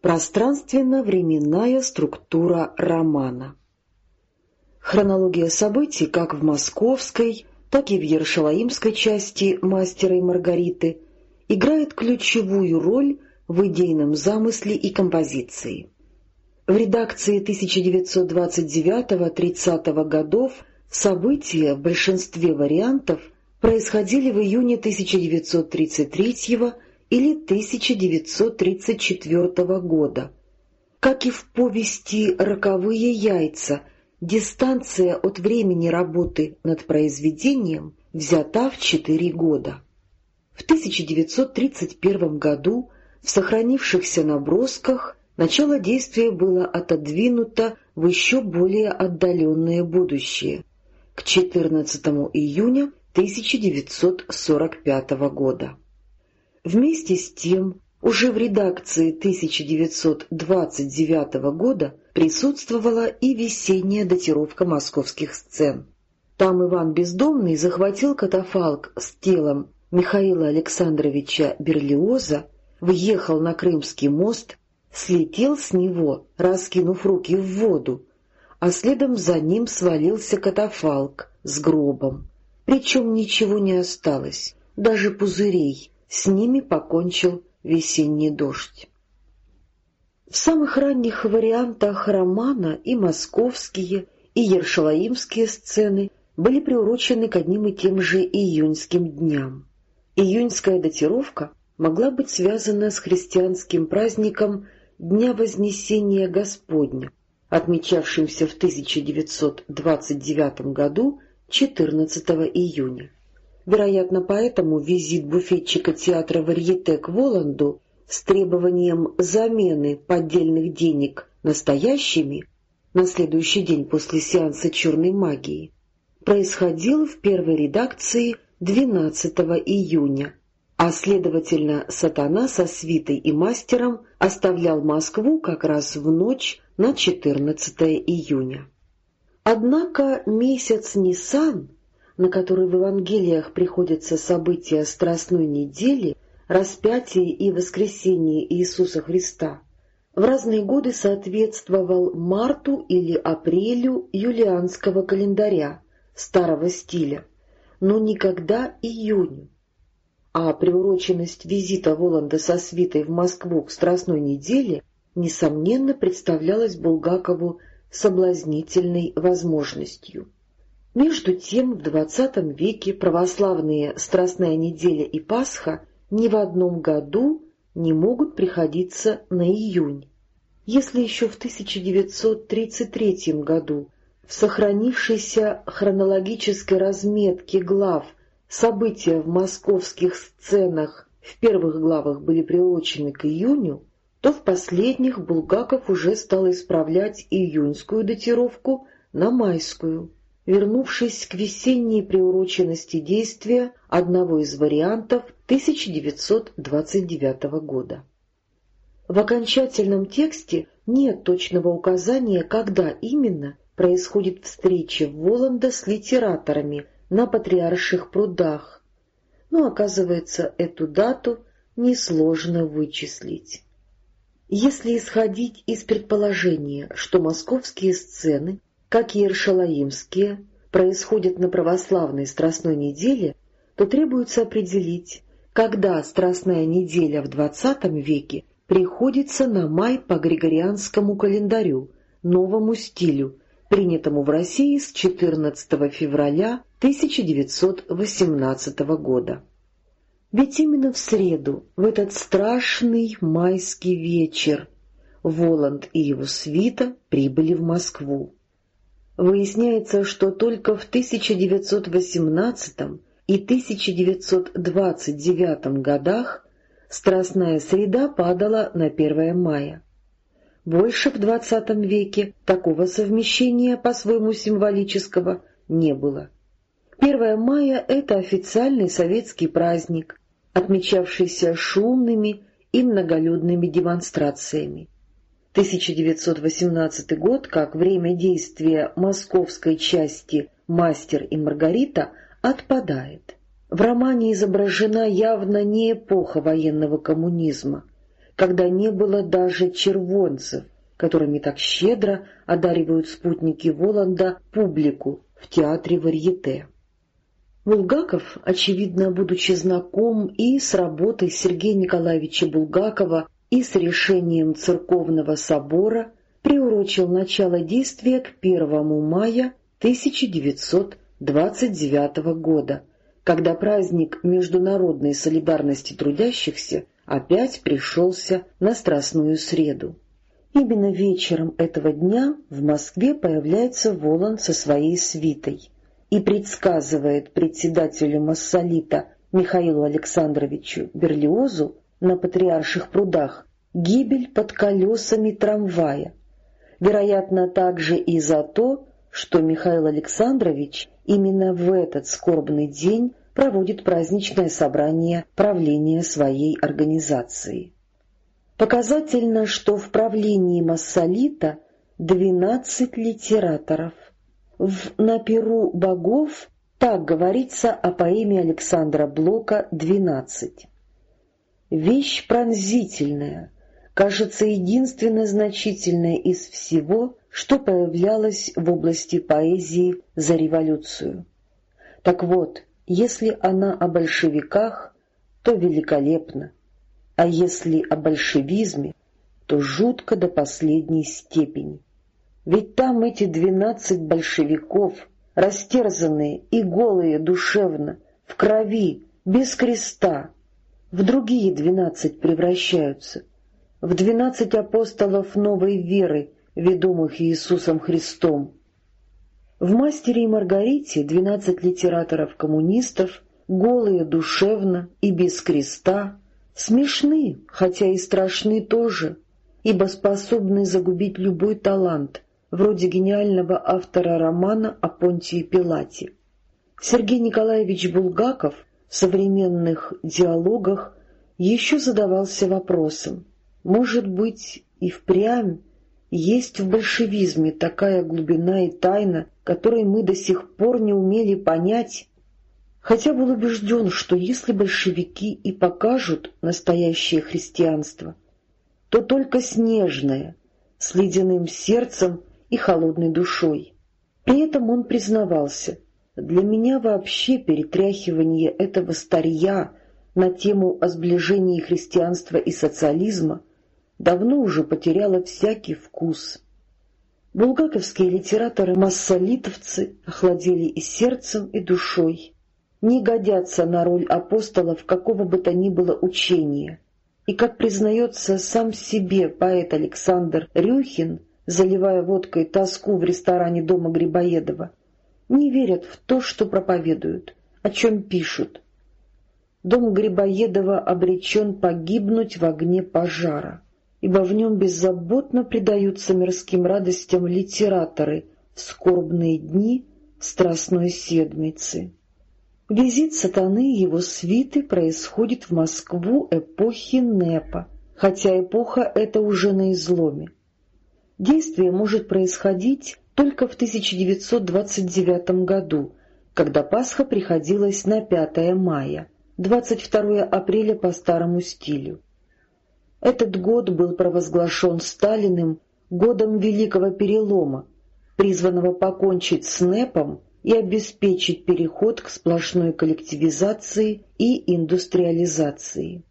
Пространственно-временная структура романа Хронология событий как в московской, так и в Ершалаимской части «Мастера и Маргариты» играет ключевую роль в идейном замысле и композиции. В редакции 1929-30 годов события в большинстве вариантов происходили в июне 1933 или 1934 года. Как и в повести «Роковые яйца», дистанция от времени работы над произведением взята в четыре года. В 1931 году в сохранившихся набросках начало действия было отодвинуто в еще более отдаленное будущее, к 14 июня 1945 года. Вместе с тем, уже в редакции 1929 года присутствовала и весенняя датировка московских сцен. Там Иван Бездомный захватил катафалк с телом Михаила Александровича Берлиоза, въехал на Крымский мост, слетел с него, раскинув руки в воду, а следом за ним свалился катафалк с гробом. Причем ничего не осталось, даже пузырей, с ними покончил весенний дождь. В самых ранних вариантах романа и московские, и ершалаимские сцены были приурочены к одним и тем же июньским дням. Июньская датировка могла быть связана с христианским праздником Дня Вознесения Господня, отмечавшимся в 1929 году 14 июня. Вероятно, поэтому визит буфетчика театра «Варьете» к Воланду с требованием замены поддельных денег настоящими на следующий день после сеанса черной магии происходил в первой редакции 12 июня, а, следовательно, сатана со свитой и мастером оставлял Москву как раз в ночь на 14 июня. Однако месяц Нисан на который в Евангелиях приходятся события Страстной недели, распятие и воскресение Иисуса Христа, в разные годы соответствовал марту или апрелю юлианского календаря старого стиля, но никогда июню. А приуроченность визита Воланда со свитой в Москву к Страстной неделе несомненно представлялась Булгакову соблазнительной возможностью. Между тем в XX веке православные Страстная неделя и Пасха ни в одном году не могут приходиться на июнь. Если еще в 1933 году в сохранившейся хронологической разметке глав события в московских сценах в первых главах были приурочены к июню, то в последних Булгаков уже стал исправлять июньскую датировку на майскую вернувшись к весенней приуроченности действия одного из вариантов 1929 года. В окончательном тексте нет точного указания, когда именно происходит встреча Воланда с литераторами на Патриарших прудах, но, оказывается, эту дату несложно вычислить. Если исходить из предположения, что московские сцены как и Иршалаимские, происходят на православной Страстной неделе, то требуется определить, когда Страстная неделя в XX веке приходится на май по Григорианскому календарю, новому стилю, принятому в России с 14 февраля 1918 года. Ведь именно в среду, в этот страшный майский вечер, Воланд и его свита прибыли в Москву. Выясняется, что только в 1918 и 1929 годах Страстная среда падала на 1 мая. Больше в XX веке такого совмещения по-своему символического не было. 1 мая — это официальный советский праздник, отмечавшийся шумными и многолюдными демонстрациями. 1918 год, как время действия московской части «Мастер и Маргарита» отпадает. В романе изображена явно не эпоха военного коммунизма, когда не было даже червонцев, которыми так щедро одаривают спутники Воланда публику в театре Варьете. Булгаков, очевидно, будучи знаком и с работой Сергея Николаевича Булгакова, и с решением Церковного собора, приурочил начало действия к 1 мая 1929 года, когда праздник международной солидарности трудящихся опять пришелся на Страстную среду. Именно вечером этого дня в Москве появляется Воланд со своей свитой и предсказывает председателю Массолита Михаилу Александровичу Берлиозу на Патриарших прудах гибель под колесами трамвая, вероятно, также и за то, что Михаил Александрович именно в этот скорбный день проводит праздничное собрание правления своей организации. Показательно, что в правлении Массолита 12 литераторов. В «На перу богов» так говорится о поэме Александра Блока «12». Вещь пронзительная, кажется, единственно значительная из всего, что появлялось в области поэзии за революцию. Так вот, если она о большевиках, то великолепна а если о большевизме, то жутко до последней степени. Ведь там эти двенадцать большевиков, растерзанные и голые душевно, в крови, без креста, в другие двенадцать превращаются, в двенадцать апостолов новой веры, ведомых Иисусом Христом. В «Мастере и Маргарите» двенадцать литераторов-коммунистов, голые душевно и без креста, Смешны, хотя и страшны тоже, ибо способны загубить любой талант, вроде гениального автора романа о Понтии Пилате. Сергей Николаевич Булгаков современных диалогах еще задавался вопросом, может быть, и впрямь есть в большевизме такая глубина и тайна, которой мы до сих пор не умели понять, хотя был убежден, что если большевики и покажут настоящее христианство, то только снежное, с ледяным сердцем и холодной душой. При этом он признавался, для меня вообще перетряхивание этого старья на тему о сближении христианства и социализма давно уже потеряло всякий вкус. Булгаковские литераторы-массолитовцы охладели и сердцем, и душой не годятся на роль апостолов какого бы то ни было учения. И, как признается сам себе поэт Александр Рюхин, заливая водкой тоску в ресторане дома Грибоедова, не верят в то, что проповедуют, о чем пишут. Дом Грибоедова обречен погибнуть в огне пожара, ибо в нем беззаботно предаются мирским радостям литераторы в скорбные дни Страстной Седмицы. Визит сатаны и его свиты происходит в Москву эпохи Непа, хотя эпоха эта уже на изломе. Действие может происходить только в 1929 году, когда Пасха приходилась на 5 мая, 22 апреля по старому стилю. Этот год был провозглашен Сталиным годом Великого Перелома, призванного покончить с НЭПом и обеспечить переход к сплошной коллективизации и индустриализации.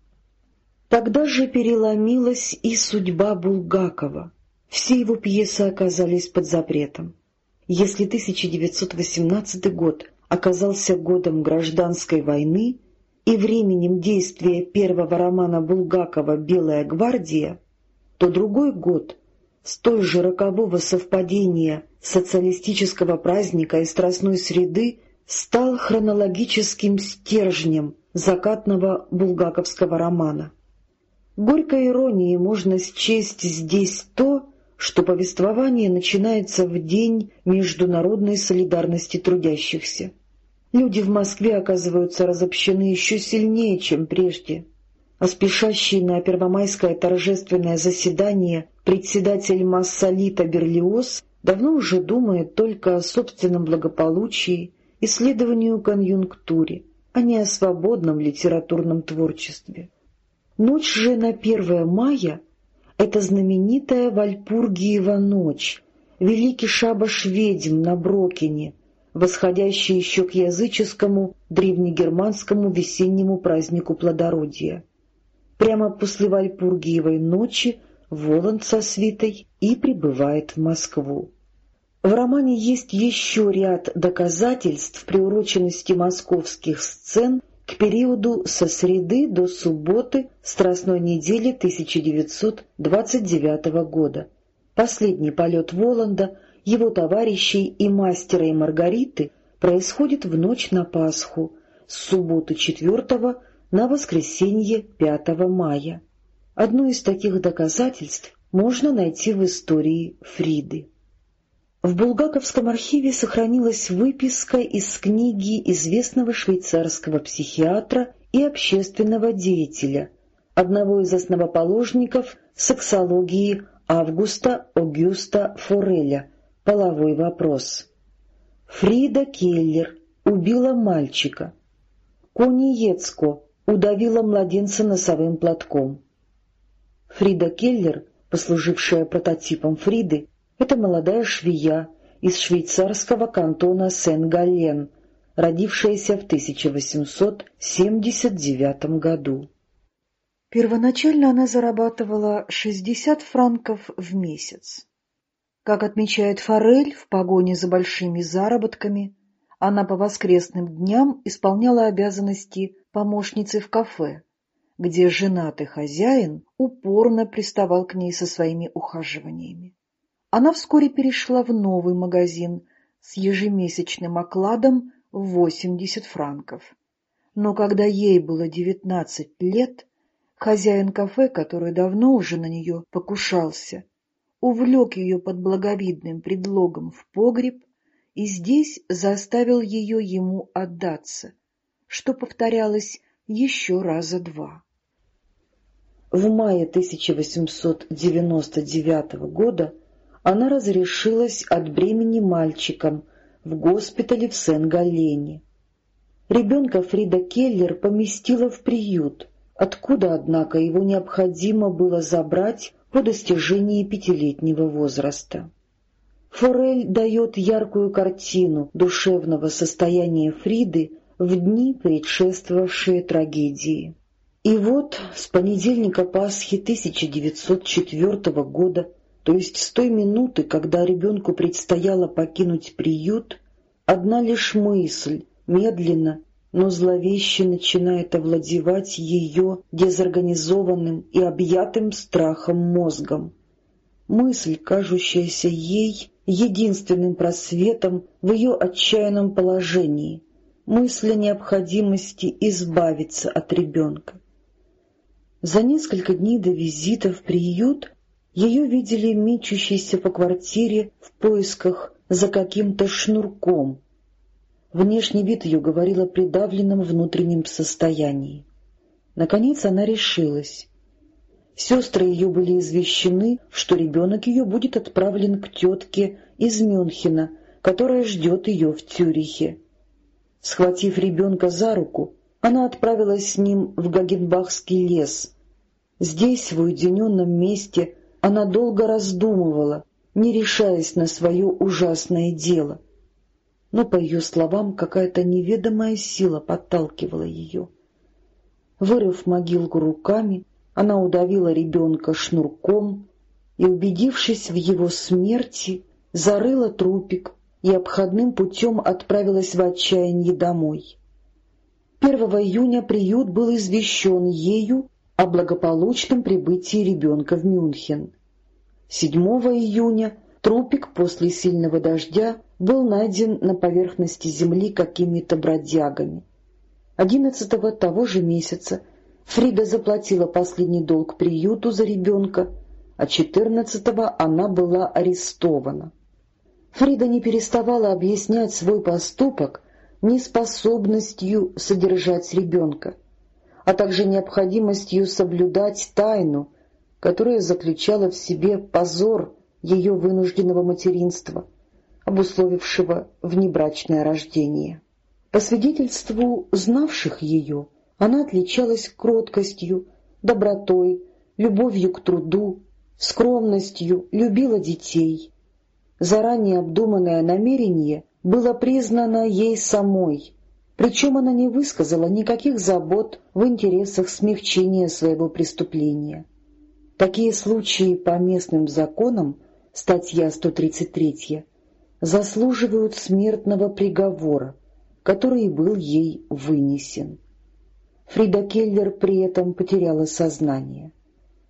Тогда же переломилась и судьба Булгакова. Все его пьесы оказались под запретом. Если 1918 год оказался годом гражданской войны и временем действия первого романа Булгакова «Белая гвардия», то другой год столь же рокового совпадения социалистического праздника и страстной среды стал хронологическим стержнем закатного булгаковского романа. Горькой иронией можно счесть здесь то, что повествование начинается в день международной солидарности трудящихся. Люди в Москве оказываются разобщены еще сильнее, чем прежде а спешащий на первомайское торжественное заседание председатель Массолита Берлиоз давно уже думает только о собственном благополучии, исследованию конъюнктуре, а не о свободном литературном творчестве. Ночь же на 1 мая — это знаменитая Вальпургиева ночь, великий шабаш ведьм на Брокине, восходящий еще к языческому древнегерманскому весеннему празднику плодородия. Прямо после Вальпургиевой ночи Воланд со свитой и прибывает в Москву. В романе есть еще ряд доказательств приуроченности московских сцен к периоду со среды до субботы Страстной недели 1929 года. Последний полет Воланда, его товарищей и мастера и Маргариты происходит в ночь на Пасху, с субботы 4 на воскресенье 5 мая. Одно из таких доказательств можно найти в истории Фриды. В Булгаковском архиве сохранилась выписка из книги известного швейцарского психиатра и общественного деятеля, одного из основоположников сексологии Августа Огюста Фореля «Половой вопрос». Фрида Келлер убила мальчика. Кони Ецко удавила младенца носовым платком. Фрида Келлер, послужившая прототипом Фриды, это молодая швея из швейцарского кантона Сен-Галлен, родившаяся в 1879 году. Первоначально она зарабатывала 60 франков в месяц. Как отмечает Форель, в погоне за большими заработками она по воскресным дням исполняла обязанности помощницы в кафе, где женатый хозяин упорно приставал к ней со своими ухаживаниями. Она вскоре перешла в новый магазин с ежемесячным окладом в 80 франков. Но когда ей было 19 лет, хозяин кафе, который давно уже на нее покушался, увлек ее под благовидным предлогом в погреб и здесь заставил ее ему отдаться, что повторялось еще раза два. В мае 1899 года она разрешилась от бремени мальчиком в госпитале в Сен-Галлене. Ребенка Фрида Келлер поместила в приют, откуда, однако, его необходимо было забрать по достижении пятилетнего возраста. Форель дает яркую картину душевного состояния Фриды в дни, предшествовавшие трагедии. И вот с понедельника Пасхи 1904 года то есть с той минуты, когда ребенку предстояло покинуть приют, одна лишь мысль, медленно, но зловеще начинает овладевать ее дезорганизованным и объятым страхом мозгом. Мысль, кажущаяся ей единственным просветом в ее отчаянном положении, мысль о необходимости избавиться от ребенка. За несколько дней до визита в приют ее видели мечущейся по квартире в поисках за каким-то шнурком. Внешний вид ее говорил о придавленном внутреннем состоянии. Наконец она решилась. Сестры ее были извещены, что ребенок ее будет отправлен к тетке из Мюнхена, которая ждет ее в Цюрихе. Схватив ребенка за руку, она отправилась с ним в Гагенбахский лес. Здесь, в уединенном месте, она долго раздумывала, не решаясь на свое ужасное дело. Но, по ее словам, какая-то неведомая сила подталкивала ее. Вырыв могилку руками, она удавила ребенка шнурком и, убедившись в его смерти, зарыла трупик и обходным путем отправилась в отчаяние домой. 1 июня приют был извещен ею о благополучном прибытии ребенка в Мюнхен. 7 июня трупик после сильного дождя был найден на поверхности земли какими-то бродягами. 11 того же месяца Фрида заплатила последний долг приюту за ребенка, а 14 она была арестована. Фрида не переставала объяснять свой поступок неспособностью содержать ребенка а также необходимостью соблюдать тайну, которая заключала в себе позор ее вынужденного материнства, обусловившего внебрачное рождение. По свидетельству знавших ее, она отличалась кроткостью, добротой, любовью к труду, скромностью, любила детей. Заранее обдуманное намерение было признано ей самой, причем она не высказала никаких забот в интересах смягчения своего преступления. Такие случаи по местным законам, статья 133, заслуживают смертного приговора, который был ей вынесен. Фрида Келлер при этом потеряла сознание.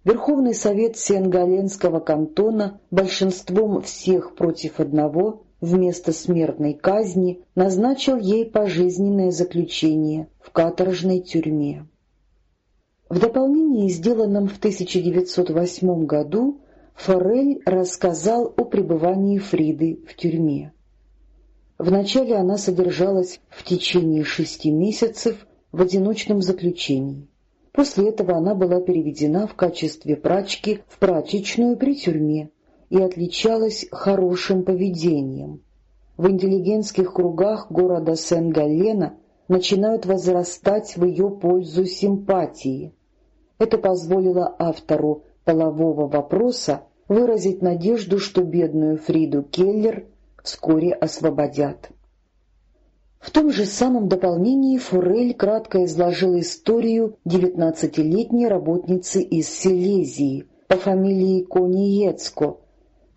Верховный совет Сенгаленского кантона большинством всех против одного вместо смертной казни назначил ей пожизненное заключение в каторжной тюрьме. В дополнении, сделанном в 1908 году, Форель рассказал о пребывании Фриды в тюрьме. Вначале она содержалась в течение шести месяцев в одиночном заключении. После этого она была переведена в качестве прачки в прачечную при тюрьме и отличалась хорошим поведением. В интеллигентских кругах города Сен-Галлена начинают возрастать в ее пользу симпатии. Это позволило автору полового вопроса выразить надежду, что бедную Фриду Келлер вскоре освободят. В том же самом дополнении Фурель кратко изложил историю девятнадцатилетней работницы из Силезии по фамилии Кониецко,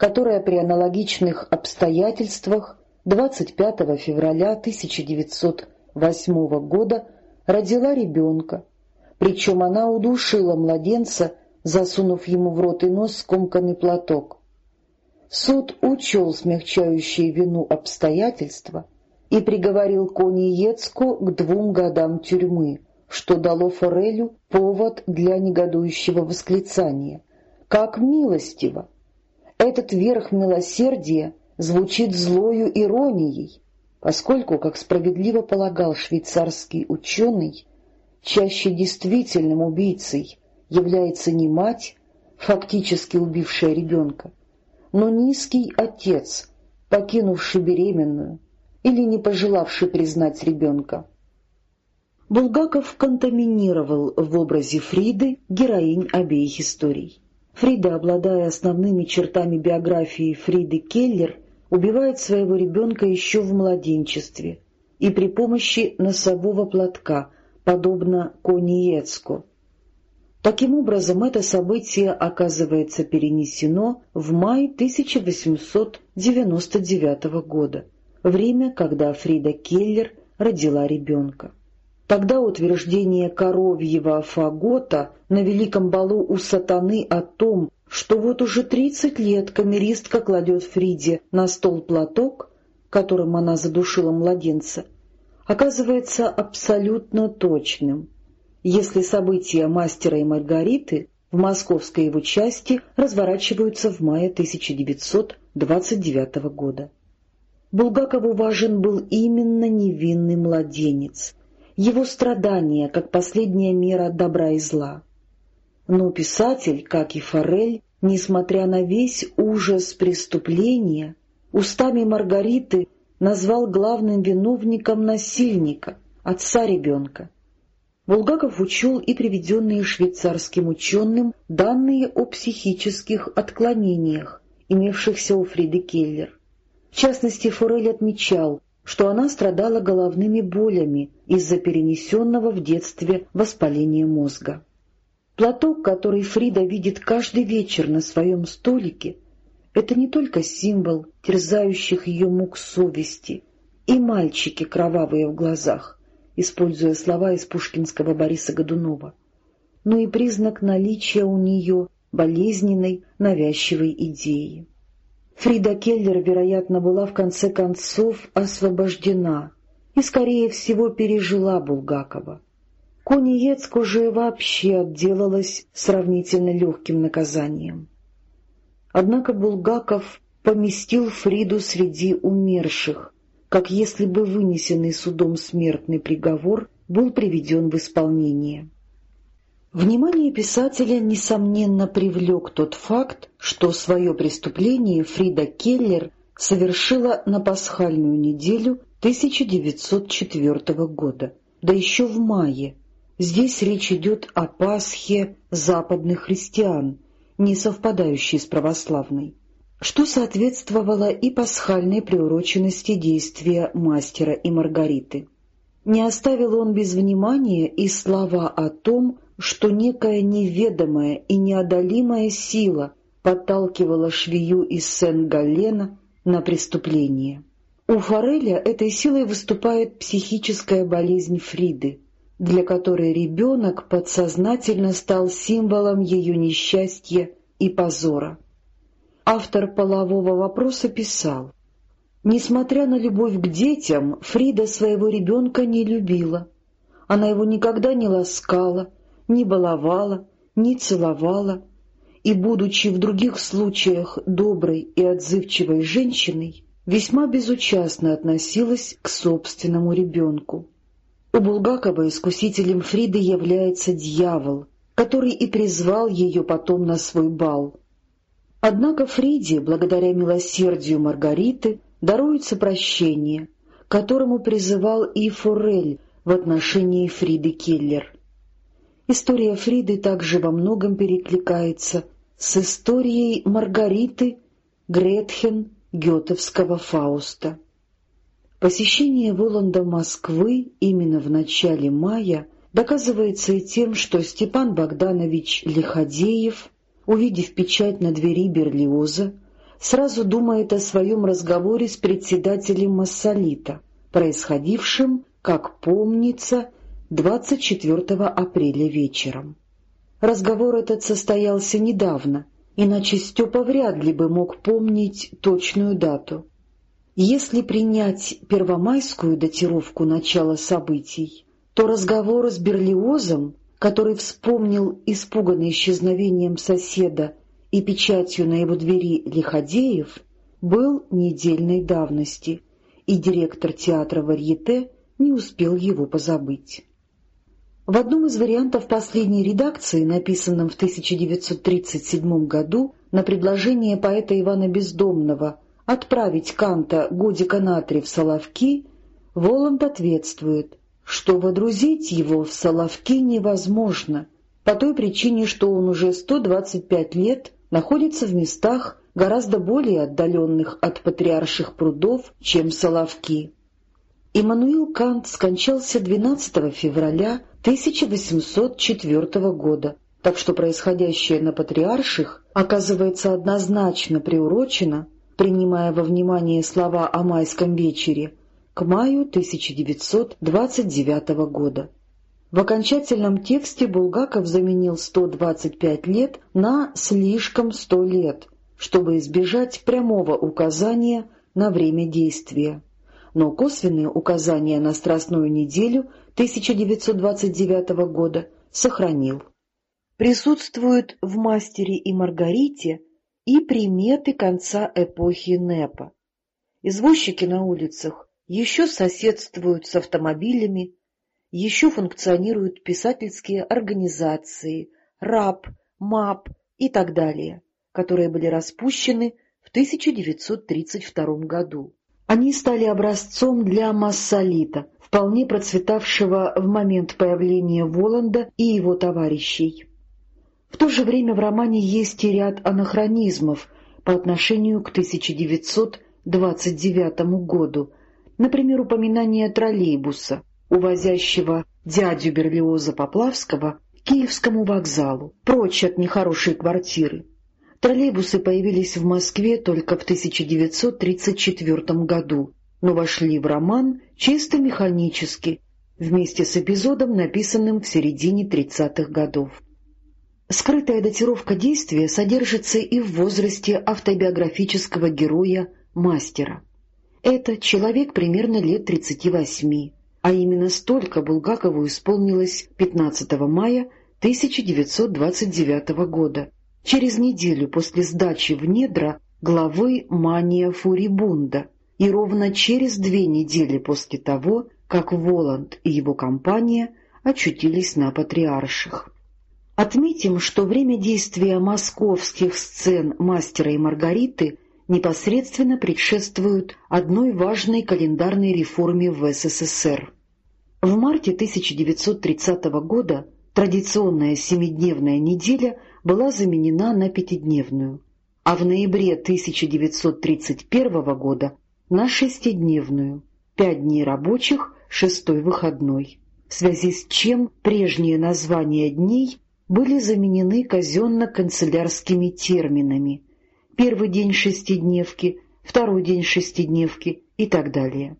которая при аналогичных обстоятельствах 25 февраля 1908 года родила ребенка, причем она удушила младенца, засунув ему в рот и нос скомканный платок. Суд учел смягчающие вину обстоятельства и приговорил Кони Ецку к двум годам тюрьмы, что дало Форелю повод для негодующего восклицания. «Как милостиво!» Этот верх милосердия звучит злою иронией, поскольку, как справедливо полагал швейцарский ученый, чаще действительным убийцей является не мать, фактически убившая ребенка, но низкий отец, покинувший беременную, или не пожелавший признать ребенка. Булгаков контаминировал в образе Фриды героинь обеих историй. Фрида, обладая основными чертами биографии Фриды Келлер, убивает своего ребенка еще в младенчестве и при помощи носового платка, подобно Кониецку. Таким образом, это событие оказывается перенесено в май 1899 года время, когда Фрида Келлер родила ребенка. Тогда утверждение коровьего фагота на великом балу у сатаны о том, что вот уже тридцать лет камеристка кладет Фриде на стол платок, которым она задушила младенца, оказывается абсолютно точным, если события «Мастера и Маргариты» в московской его части разворачиваются в мае 1929 года. Булгакову важен был именно невинный младенец, его страдания, как последняя мера добра и зла. Но писатель, как и Форель, несмотря на весь ужас преступления, устами Маргариты назвал главным виновником насильника, отца ребенка. Булгаков учел и приведенные швейцарским ученым данные о психических отклонениях, имевшихся у Фриды Келлер. В частности, Форель отмечал, что она страдала головными болями из-за перенесенного в детстве воспаления мозга. Платок, который Фрида видит каждый вечер на своем столике, это не только символ терзающих ее мук совести и мальчики кровавые в глазах, используя слова из пушкинского Бориса Годунова, но и признак наличия у нее болезненной навязчивой идеи. Фрида Келлер, вероятно, была в конце концов освобождена и, скорее всего, пережила Булгакова. Коньецк уже вообще отделалась сравнительно легким наказанием. Однако Булгаков поместил Фриду среди умерших, как если бы вынесенный судом смертный приговор был приведен в исполнение. Внимание писателя, несомненно, привлек тот факт, что свое преступление Фрида Келлер совершила на пасхальную неделю 1904 года, да еще в мае, Здесь речь идет о Пасхе западных христиан, не совпадающей с православной, что соответствовало и пасхальной приуроченности действия мастера и Маргариты. Не оставил он без внимания и слова о том, что некая неведомая и неодолимая сила подталкивала швею из Сен-Галлена на преступление. У Фореля этой силой выступает психическая болезнь Фриды, для которой ребенок подсознательно стал символом ее несчастья и позора. Автор полового вопроса писал, «Несмотря на любовь к детям, Фрида своего ребенка не любила. Она его никогда не ласкала, не баловала, не целовала, и, будучи в других случаях доброй и отзывчивой женщиной, весьма безучастно относилась к собственному ребенку. У Булгакова искусителем Фриды является дьявол, который и призвал ее потом на свой бал. Однако Фриде, благодаря милосердию Маргариты, даруется прощение, которому призывал и Форель в отношении Фриды Келлер. История Фриды также во многом перекликается с историей Маргариты Гретхен Гетовского Фауста. Посещение Воланда Москвы именно в начале мая доказывается и тем, что Степан Богданович Лиходеев, увидев печать на двери Берлиоза, сразу думает о своем разговоре с председателем Массолита, происходившем, как помнится, 24 апреля вечером. Разговор этот состоялся недавно, иначе Степа вряд ли бы мог помнить точную дату. Если принять первомайскую датировку начала событий, то разговор с Берлиозом, который вспомнил испуганный исчезновением соседа и печатью на его двери Лиходеев, был недельной давности, и директор театра Варьете не успел его позабыть. В одном из вариантов последней редакции, написанном в 1937 году на предложение поэта Ивана Бездомного отправить Канта годика на три в Соловки, Воланд ответствует, что водрузить его в Соловки невозможно, по той причине, что он уже 125 лет находится в местах гораздо более отдаленных от патриарших прудов, чем Соловки. Иммануил Кант скончался 12 февраля 1804 года, так что происходящее на патриарших оказывается однозначно приурочено принимая во внимание слова о майском вечере, к маю 1929 года. В окончательном тексте Булгаков заменил 125 лет на «слишком 100 лет», чтобы избежать прямого указания на время действия. Но косвенные указания на Страстную неделю 1929 года сохранил. Присутствует в «Мастере и Маргарите» и приметы конца эпохи НЭПа. Извозчики на улицах еще соседствуют с автомобилями, еще функционируют писательские организации, РАП, МАП и так далее, которые были распущены в 1932 году. Они стали образцом для массолита, вполне процветавшего в момент появления Воланда и его товарищей. В то же время в романе есть и ряд анахронизмов по отношению к 1929 году, например, упоминание троллейбуса, увозящего дядю Берлиоза Поплавского к Киевскому вокзалу, прочь от нехорошей квартиры. Троллейбусы появились в Москве только в 1934 году, но вошли в роман чисто механически, вместе с эпизодом, написанным в середине 30-х годов. Скрытая датировка действия содержится и в возрасте автобиографического героя Мастера. Это человек примерно лет 38, а именно столько Булгакову исполнилось 15 мая 1929 года, через неделю после сдачи в недра главы Мания Фурибунда, и ровно через две недели после того, как Воланд и его компания очутились на Патриарших. Отметим, что время действия московских сцен «Мастера и Маргариты» непосредственно предшествуют одной важной календарной реформе в СССР. В марте 1930 года традиционная семидневная неделя была заменена на пятидневную, а в ноябре 1931 года на шестидневную, пять дней рабочих, шестой выходной, в связи с чем прежние названия дней были заменены казенно-канцелярскими терминами «первый день шестидневки», «второй день шестидневки» и так далее.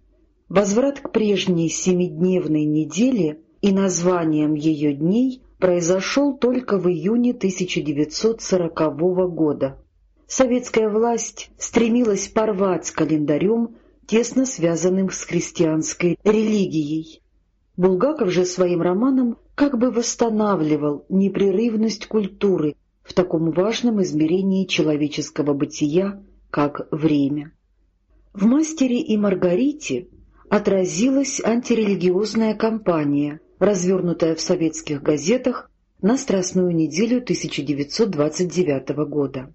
Возврат к прежней семидневной неделе и названием ее дней произошел только в июне 1940 года. Советская власть стремилась порвать с календарем, тесно связанным с христианской религией. Булгаков же своим романом как бы восстанавливал непрерывность культуры в таком важном измерении человеческого бытия, как время. В «Мастере и Маргарите» отразилась антирелигиозная кампания, развернутая в советских газетах на Страстную неделю 1929 года.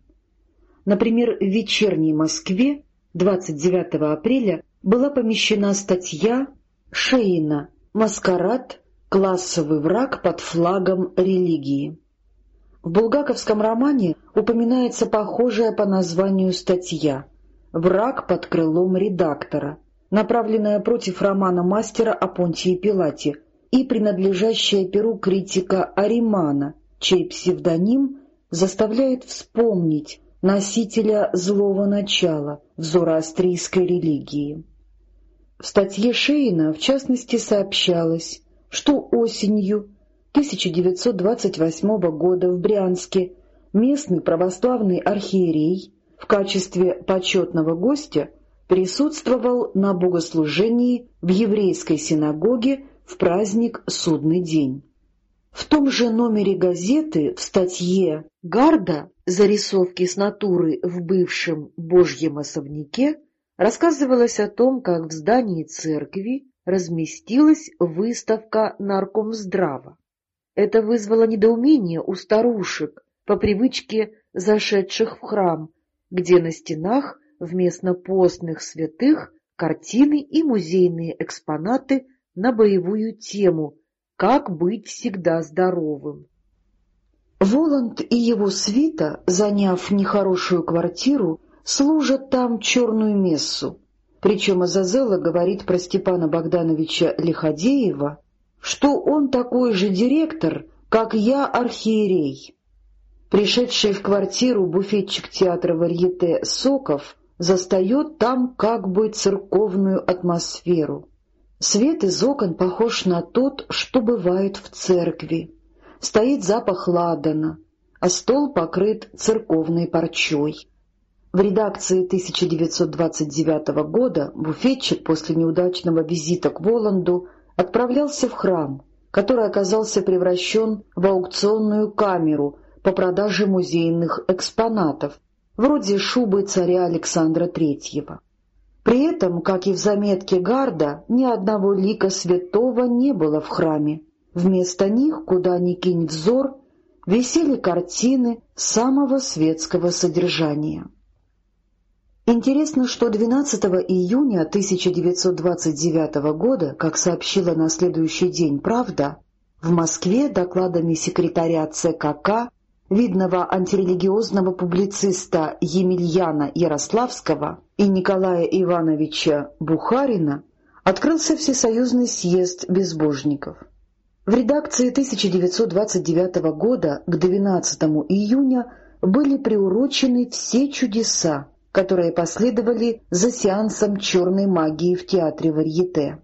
Например, в «Вечерней Москве» 29 апреля была помещена статья Шейна «Маскарад. Классовый враг под флагом религии». В булгаковском романе упоминается похожая по названию статья «Враг под крылом редактора», направленная против романа мастера о Понтии Пилате и принадлежащая перу критика Аримана, чей псевдоним заставляет вспомнить носителя злого начала в зороастрийской религии. В статье Шейна, в частности, сообщалось, что осенью 1928 года в Брянске местный православный архиерей в качестве почетного гостя присутствовал на богослужении в еврейской синагоге в праздник Судный день. В том же номере газеты в статье «Гарда. Зарисовки с натуры в бывшем Божьем особняке» рассказывалось о том, как в здании церкви разместилась выставка наркомздрава. Это вызвало недоумение у старушек, по привычке зашедших в храм, где на стенах вместо постных святых картины и музейные экспонаты на боевую тему «Как быть всегда здоровым». Воланд и его свита, заняв нехорошую квартиру, служат там черную мессу. Причем Азазела говорит про Степана Богдановича Лиходеева, что он такой же директор, как я архиерей. Пришедший в квартиру буфетчик театра Варьете Соков застает там как бы церковную атмосферу. Свет из окон похож на тот, что бывает в церкви. Стоит запах ладана, а стол покрыт церковной парчой. В редакции 1929 года буфетчик после неудачного визита к Воланду отправлялся в храм, который оказался превращен в аукционную камеру по продаже музейных экспонатов, вроде шубы царя Александра Третьего. При этом, как и в заметке Гарда, ни одного лика святого не было в храме. Вместо них, куда ни кинь взор, висели картины самого светского содержания. Интересно, что 12 июня 1929 года, как сообщила на следующий день «Правда», в Москве докладами секретаря ЦКК видного антирелигиозного публициста Емельяна Ярославского и Николая Ивановича Бухарина открылся Всесоюзный съезд безбожников. В редакции 1929 года к 12 июня были приурочены все чудеса, которые последовали за сеансом черной магии в театре Варьете.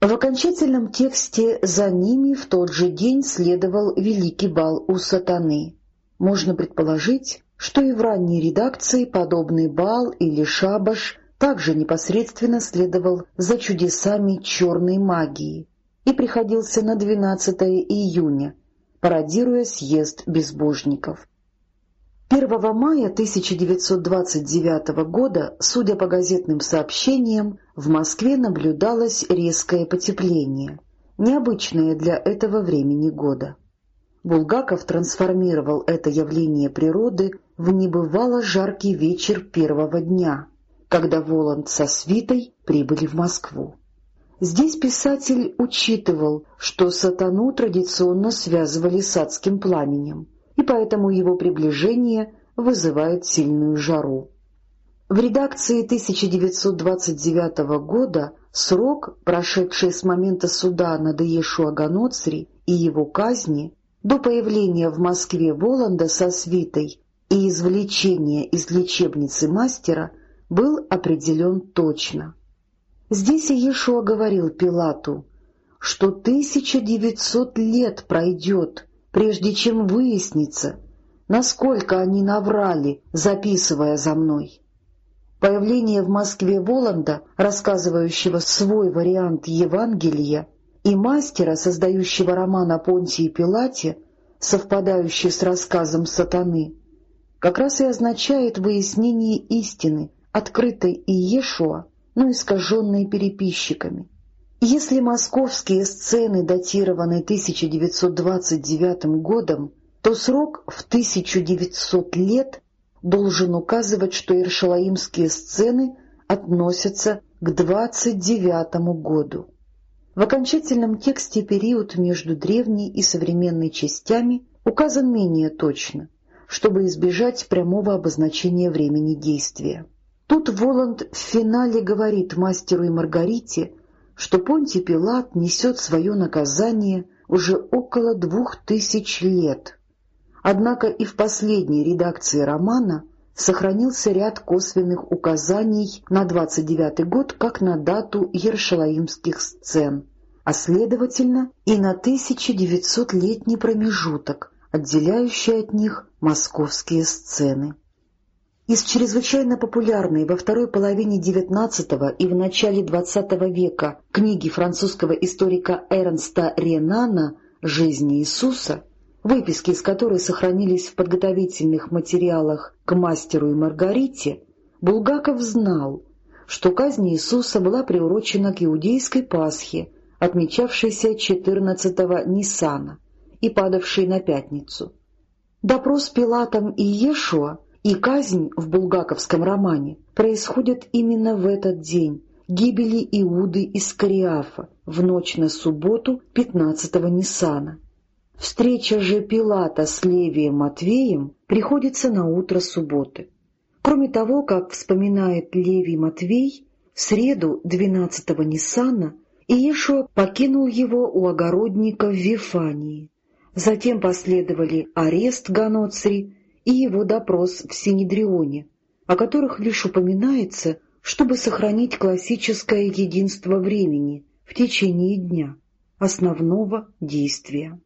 В окончательном тексте за ними в тот же день следовал Великий бал у сатаны. Можно предположить, что и в ранней редакции подобный бал или шабаш также непосредственно следовал за чудесами черной магии и приходился на 12 июня, пародируя съезд безбожников. 1 мая 1929 года, судя по газетным сообщениям, в Москве наблюдалось резкое потепление, необычное для этого времени года. Булгаков трансформировал это явление природы в небывало жаркий вечер первого дня, когда Воланд со свитой прибыли в Москву. Здесь писатель учитывал, что сатану традиционно связывали с адским пламенем, и поэтому его приближение вызывает сильную жару. В редакции 1929 года срок, прошедший с момента суда над Иешуа Ганоцри и его казни, до появления в Москве Воланда со свитой и извлечения из лечебницы мастера, был определен точно. Здесь Иешуа говорил Пилату, что 1900 лет пройдет, прежде чем выяснится, насколько они наврали, записывая за мной. Появление в Москве Воланда, рассказывающего свой вариант Евангелия, и мастера, создающего роман о Понтии Пилате, совпадающий с рассказом сатаны, как раз и означает выяснение истины, открытой Иешуа, но искаженные переписчиками. Если московские сцены датированы 1929 годом, то срок в 1900 лет должен указывать, что иршалаимские сцены относятся к 29 году. В окончательном тексте период между древней и современной частями указан менее точно, чтобы избежать прямого обозначения времени действия. Тут Воланд в финале говорит мастеру и Маргарите, что Понтий Пилат несет свое наказание уже около двух тысяч лет. Однако и в последней редакции романа сохранился ряд косвенных указаний на 29 год как на дату Ершалаимских сцен, а следовательно и на 1900-летний промежуток, отделяющий от них московские сцены. Из чрезвычайно популярной во второй половине XIX и в начале XX века книги французского историка Эрнста Ренана «Жизнь Иисуса», выписки из которой сохранились в подготовительных материалах к «Мастеру и Маргарите», Булгаков знал, что казнь Иисуса была приурочена к иудейской Пасхе, отмечавшейся 14-го Ниссана и падавшей на пятницу. Допрос Пилатом и Иешуа и казнь в булгаковском романе происходит именно в этот день гибели Иуды Искариафа в ночь на субботу 15-го Ниссана. Встреча же Пилата с Левием Матвеем приходится на утро субботы. Кроме того, как вспоминает Левий Матвей, в среду 12-го Ниссана Иешуа покинул его у огородника в Вифании. Затем последовали арест Ганоцри и его допрос в Синедрионе, о которых лишь упоминается, чтобы сохранить классическое единство времени в течение дня, основного действия.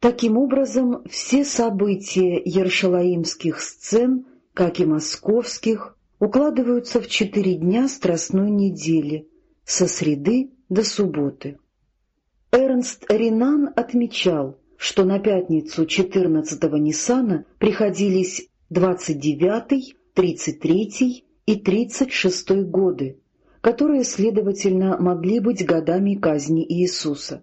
Таким образом, все события ершалаимских сцен, как и московских, укладываются в четыре дня Страстной недели, со среды до субботы. Эрнст Ренан отмечал, что на пятницу 14-го Ниссана приходились 29-й, 33-й и 36-й годы, которые, следовательно, могли быть годами казни Иисуса.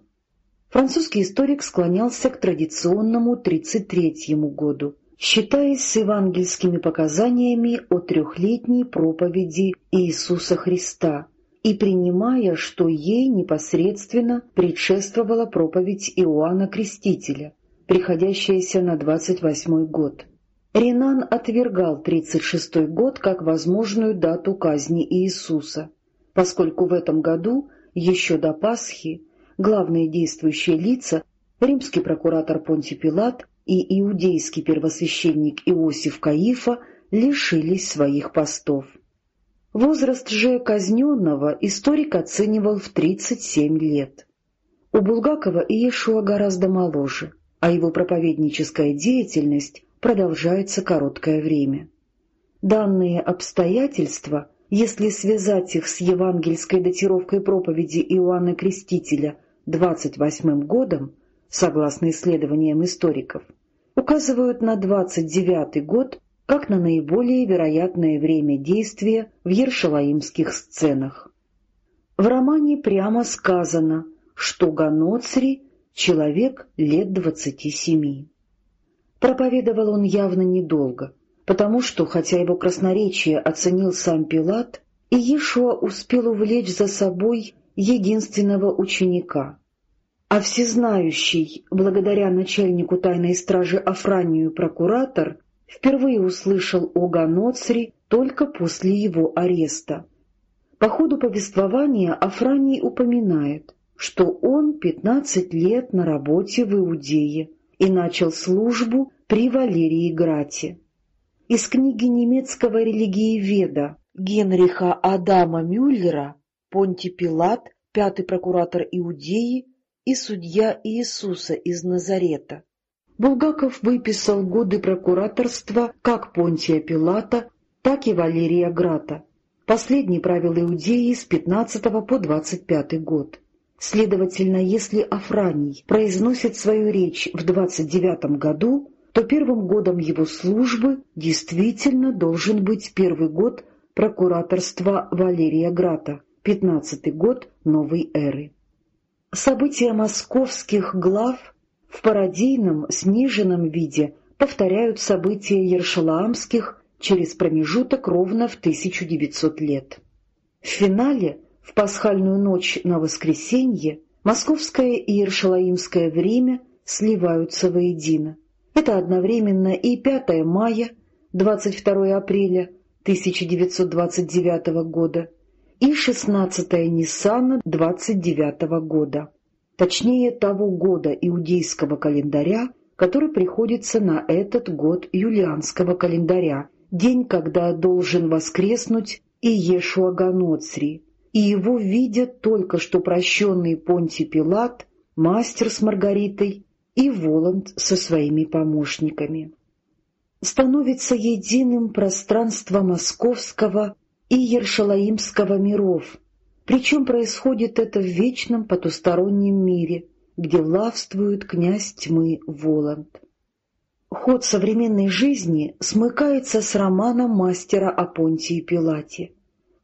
Французский историк склонялся к традиционному 33-му году, считаясь с евангельскими показаниями о трехлетней проповеди Иисуса Христа, и принимая, что ей непосредственно предшествовала проповедь Иоанна Крестителя, приходящаяся на 28 год. Ренан отвергал 36 год как возможную дату казни Иисуса, поскольку в этом году, еще до Пасхи, главные действующие лица, римский прокуратор Понтий Пилат и иудейский первосвященник Иосиф Каифа, лишились своих постов. Возраст же казненного историк оценивал в 37 лет. У Булгакова Иешуа гораздо моложе, а его проповедническая деятельность продолжается короткое время. Данные обстоятельства, если связать их с евангельской датировкой проповеди Иоанна Крестителя 28 годом, согласно исследованиям историков, указывают на 29 год как на наиболее вероятное время действия в ершалаимских сценах. В романе прямо сказано, что Ганоцри — человек лет двадцати семи. Проповедовал он явно недолго, потому что, хотя его красноречие оценил сам Пилат, Иешуа успел увлечь за собой единственного ученика. А всезнающий, благодаря начальнику тайной стражи Афранию прокуратор, впервые услышал о Ганоцре только после его ареста. По ходу повествования Афраний упоминает, что он 15 лет на работе в Иудее и начал службу при Валерии Грате. Из книги немецкого религиеведа Генриха Адама Мюллера «Понти Пилат, пятый прокуратор Иудеи и судья Иисуса из Назарета». Булгаков выписал годы прокураторства как Понтия Пилата, так и Валерия Грата. Последний правил Иудеи с 15 по 25 год. Следовательно, если Афраний произносит свою речь в 29 году, то первым годом его службы действительно должен быть первый год прокураторства Валерия Грата, 15 год новой эры. События московских глав в пародийном, сниженном виде повторяют события ершалаамских через промежуток ровно в 1900 лет. В финале в пасхальную ночь на воскресенье московское и иершалаимское время сливаются воедино. Это одновременно и 5 мая, 22 апреля 1929 года, и 16 Ниссана 29 года, точнее того года иудейского календаря, который приходится на этот год юлианского календаря, день, когда должен воскреснуть и Иешуа Ганоцри, и его видят только что прощенный Понти Пилат, мастер с Маргаритой и Воланд со своими помощниками. Становится единым пространство московского и ершалаимского миров, причем происходит это в вечном потустороннем мире, где властвует князь тьмы Воланд. Ход современной жизни смыкается с романом мастера о Понтии Пилате.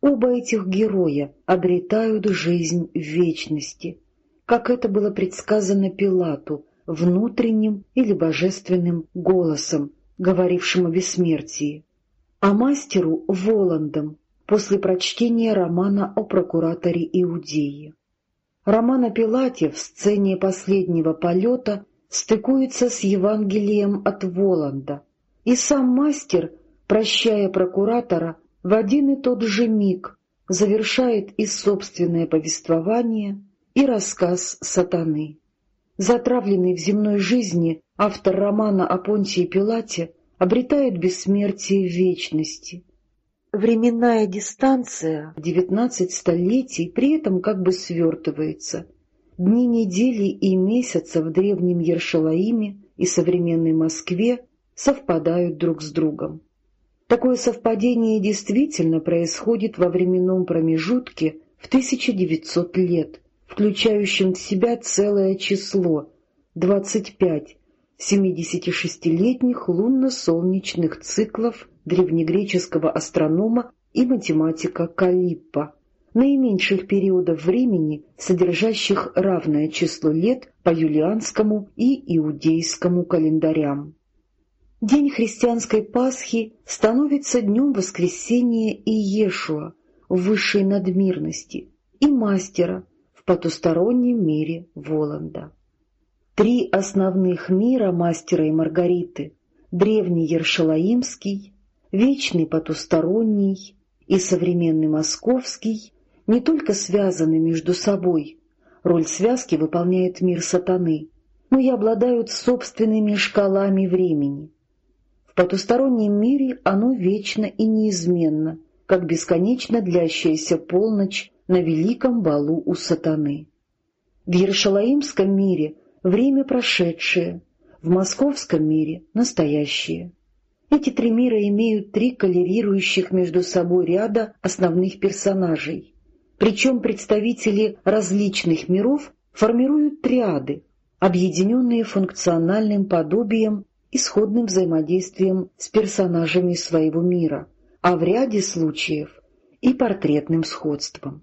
Оба этих героя обретают жизнь в вечности, как это было предсказано Пилату, внутренним или божественным голосом, говорившим о бессмертии, а мастеру — Воландом, после прочтения романа о прокураторе Иудеи. Роман о Пилате в сцене последнего полета стыкуется с Евангелием от Воланда, и сам мастер, прощая прокуратора, в один и тот же миг завершает и собственное повествование, и рассказ сатаны. Затравленный в земной жизни, автор романа о Понтии Пилате обретает бессмертие вечности. Временная дистанция в девятнадцать столетий при этом как бы свертывается. Дни недели и месяца в древнем Ершалаиме и современной Москве совпадают друг с другом. Такое совпадение действительно происходит во временном промежутке в 1900 лет, включающем в себя целое число — 25 76-летних лунно-солнечных циклов древнегреческого астронома и математика Калиппа, наименьших периодов времени, содержащих равное число лет по юлианскому и иудейскому календарям. День христианской Пасхи становится днем воскресения Иешуа в высшей надмирности и мастера в потустороннем мире Воланда. Три основных мира мастера и Маргариты — древний Ершалаимский, вечный потусторонний и современный московский — не только связаны между собой, роль связки выполняет мир сатаны, но и обладают собственными шкалами времени — в потустороннем мире оно вечно и неизменно, как бесконечно длящаяся полночь на великом балу у сатаны. В Ершалаимском мире время прошедшее, в московском мире — настоящее. Эти три мира имеют три коллерирующих между собой ряда основных персонажей, причем представители различных миров формируют триады, объединенные функциональным подобием исходным взаимодействием с персонажами своего мира, а в ряде случаев и портретным сходством.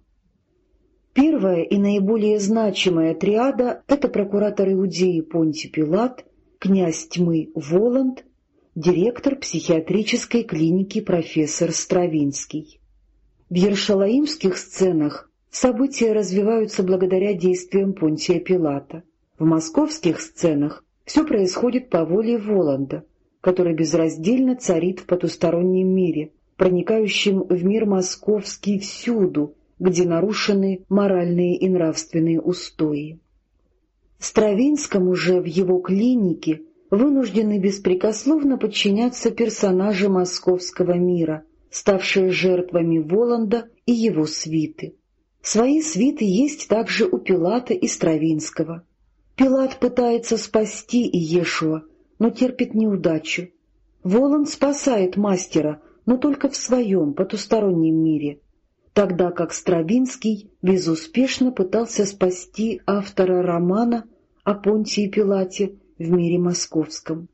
Первая и наиболее значимая триада — это прокуратор Иудеи Понти Пилат, князь тьмы Воланд, директор психиатрической клиники профессор Стравинский. В ершалаимских сценах События развиваются благодаря действиям Понтия Пилата. В московских сценах все происходит по воле Воланда, который безраздельно царит в потустороннем мире, проникающем в мир московский всюду, где нарушены моральные и нравственные устои. Стравинскому же в его клинике вынуждены беспрекословно подчиняться персонажи московского мира, ставшие жертвами Воланда и его свиты. Свои свиты есть также у Пилата и Стравинского. Пилат пытается спасти Иешуа, но терпит неудачу. Воланд спасает мастера, но только в своем потустороннем мире, тогда как Стравинский безуспешно пытался спасти автора романа о Понтии Пилате в мире московском.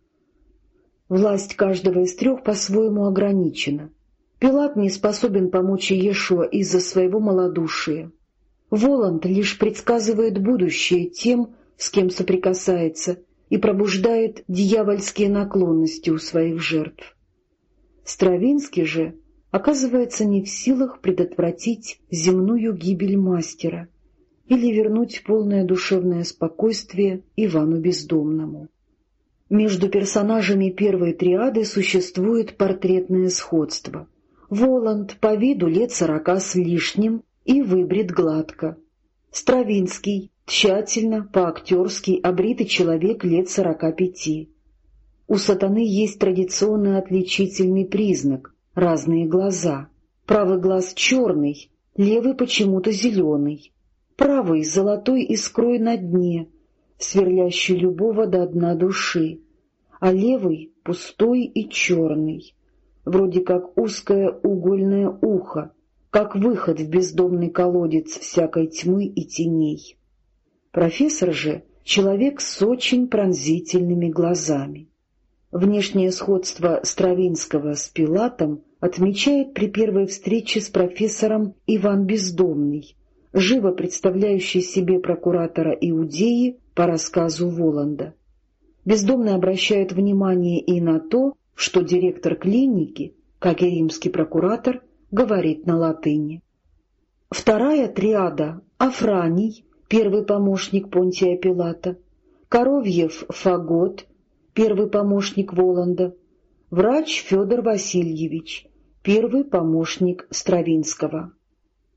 Власть каждого из трех по-своему ограничена. Пилат не способен помочь Иешуа из-за своего малодушия. Воланд лишь предсказывает будущее тем, с кем соприкасается, и пробуждает дьявольские наклонности у своих жертв. Стравинский же оказывается не в силах предотвратить земную гибель мастера или вернуть полное душевное спокойствие Ивану Бездомному. Между персонажами первой триады существует портретное сходство — Воланд по виду лет сорока с лишним и выбрит гладко. Стравинский, тщательно, по-актерски обритый человек лет сорока пяти. У сатаны есть традиционный отличительный признак — разные глаза. Правый глаз черный, левый почему-то зеленый. Правый — золотой искрой на дне, сверлящий любого до дна души, а левый — пустой и черный вроде как узкое угольное ухо, как выход в бездомный колодец всякой тьмы и теней. Профессор же — человек с очень пронзительными глазами. Внешнее сходство Стравинского с Пилатом отмечает при первой встрече с профессором Иван Бездомный, живо представляющий себе прокуратора Иудеи по рассказу Воланда. Бездомный обращает внимание и на то, что директор клиники, как и римский прокуратор, говорит на латыни. Вторая триада — Афраний, первый помощник Понтия Пилата, Коровьев Фагот, первый помощник Воланда, врач Федор Васильевич, первый помощник Стравинского.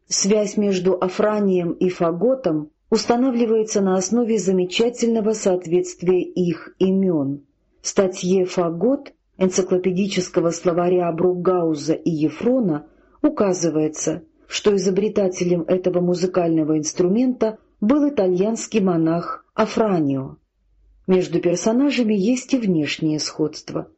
Связь между Афранием и Фаготом устанавливается на основе замечательного соответствия их имен. В статье «Фагот» энциклопедического словаря Бругауза и Ефрона указывается, что изобретателем этого музыкального инструмента был итальянский монах Афранио. Между персонажами есть и внешнее сходство.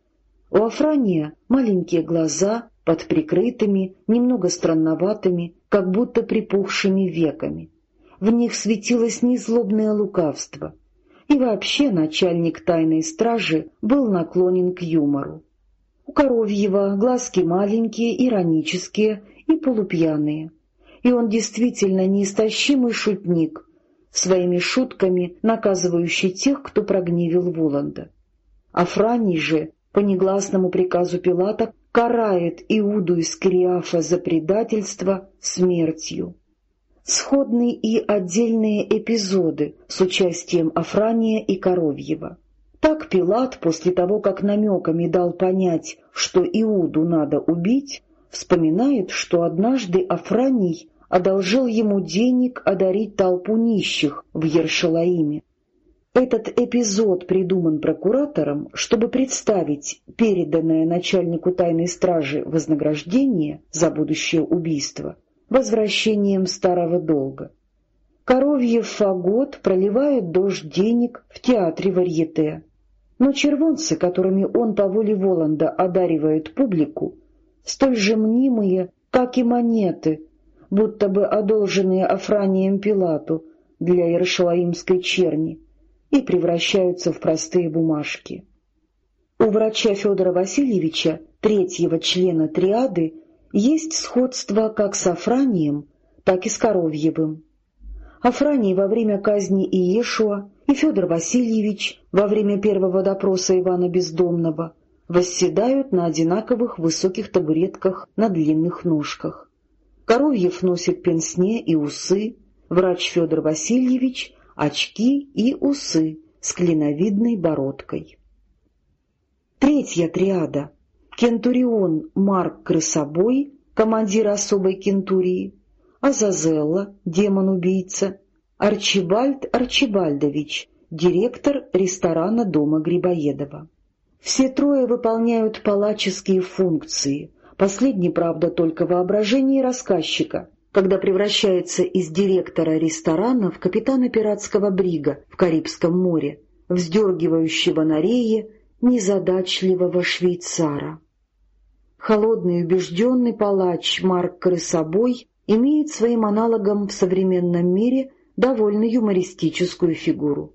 У Афрания маленькие глаза под прикрытыми, немного странноватыми, как будто припухшими веками. В них светилось незлобное лукавство, и вообще начальник тайной стражи был наклонен к юмору. У Коровьева глазки маленькие, иронические и полупьяные. И он действительно неистощимый шутник, своими шутками наказывающий тех, кто прогневил Воланда. Афраний же, по негласному приказу Пилата, карает Иуду из Кириафа за предательство смертью сходные и отдельные эпизоды с участием Афрания и Коровьева. Так Пилат, после того, как намеками дал понять, что Иуду надо убить, вспоминает, что однажды Афраний одолжил ему денег одарить толпу нищих в Ершалаиме. Этот эпизод придуман прокуратором, чтобы представить переданное начальнику тайной стражи вознаграждение за будущее убийство — возвращением старого долга. Коровьев фагот проливает дождь денег в театре варьете. Но червонцы, которыми он по воле Воланда одаривает публику, столь же мнимые, как и монеты, будто бы одолженные Афранием Пилату для Иершалаимской черни, и превращаются в простые бумажки. У врача Федора Васильевича, третьего члена триады, есть сходство как с Афранием, так и с Коровьевым. Афраний во время казни Иешуа и Федор Васильевич во время первого допроса Ивана Бездомного восседают на одинаковых высоких табуретках на длинных ножках. Коровьев носит пенсне и усы, врач Федор Васильевич — очки и усы с клиновидной бородкой. Третья триада. Кентурион Марк Крысобой, командир особой кентурии, Азазелла, демон-убийца, Арчибальд Арчибальдович, директор ресторана дома Грибоедова. Все трое выполняют палаческие функции, последний, правда, только воображение рассказчика, когда превращается из директора ресторана в капитана пиратского брига в Карибском море, вздергивающего на рее незадачливого швейцара. Холодный убежденный палач Марк Крысобой имеет своим аналогом в современном мире довольно юмористическую фигуру.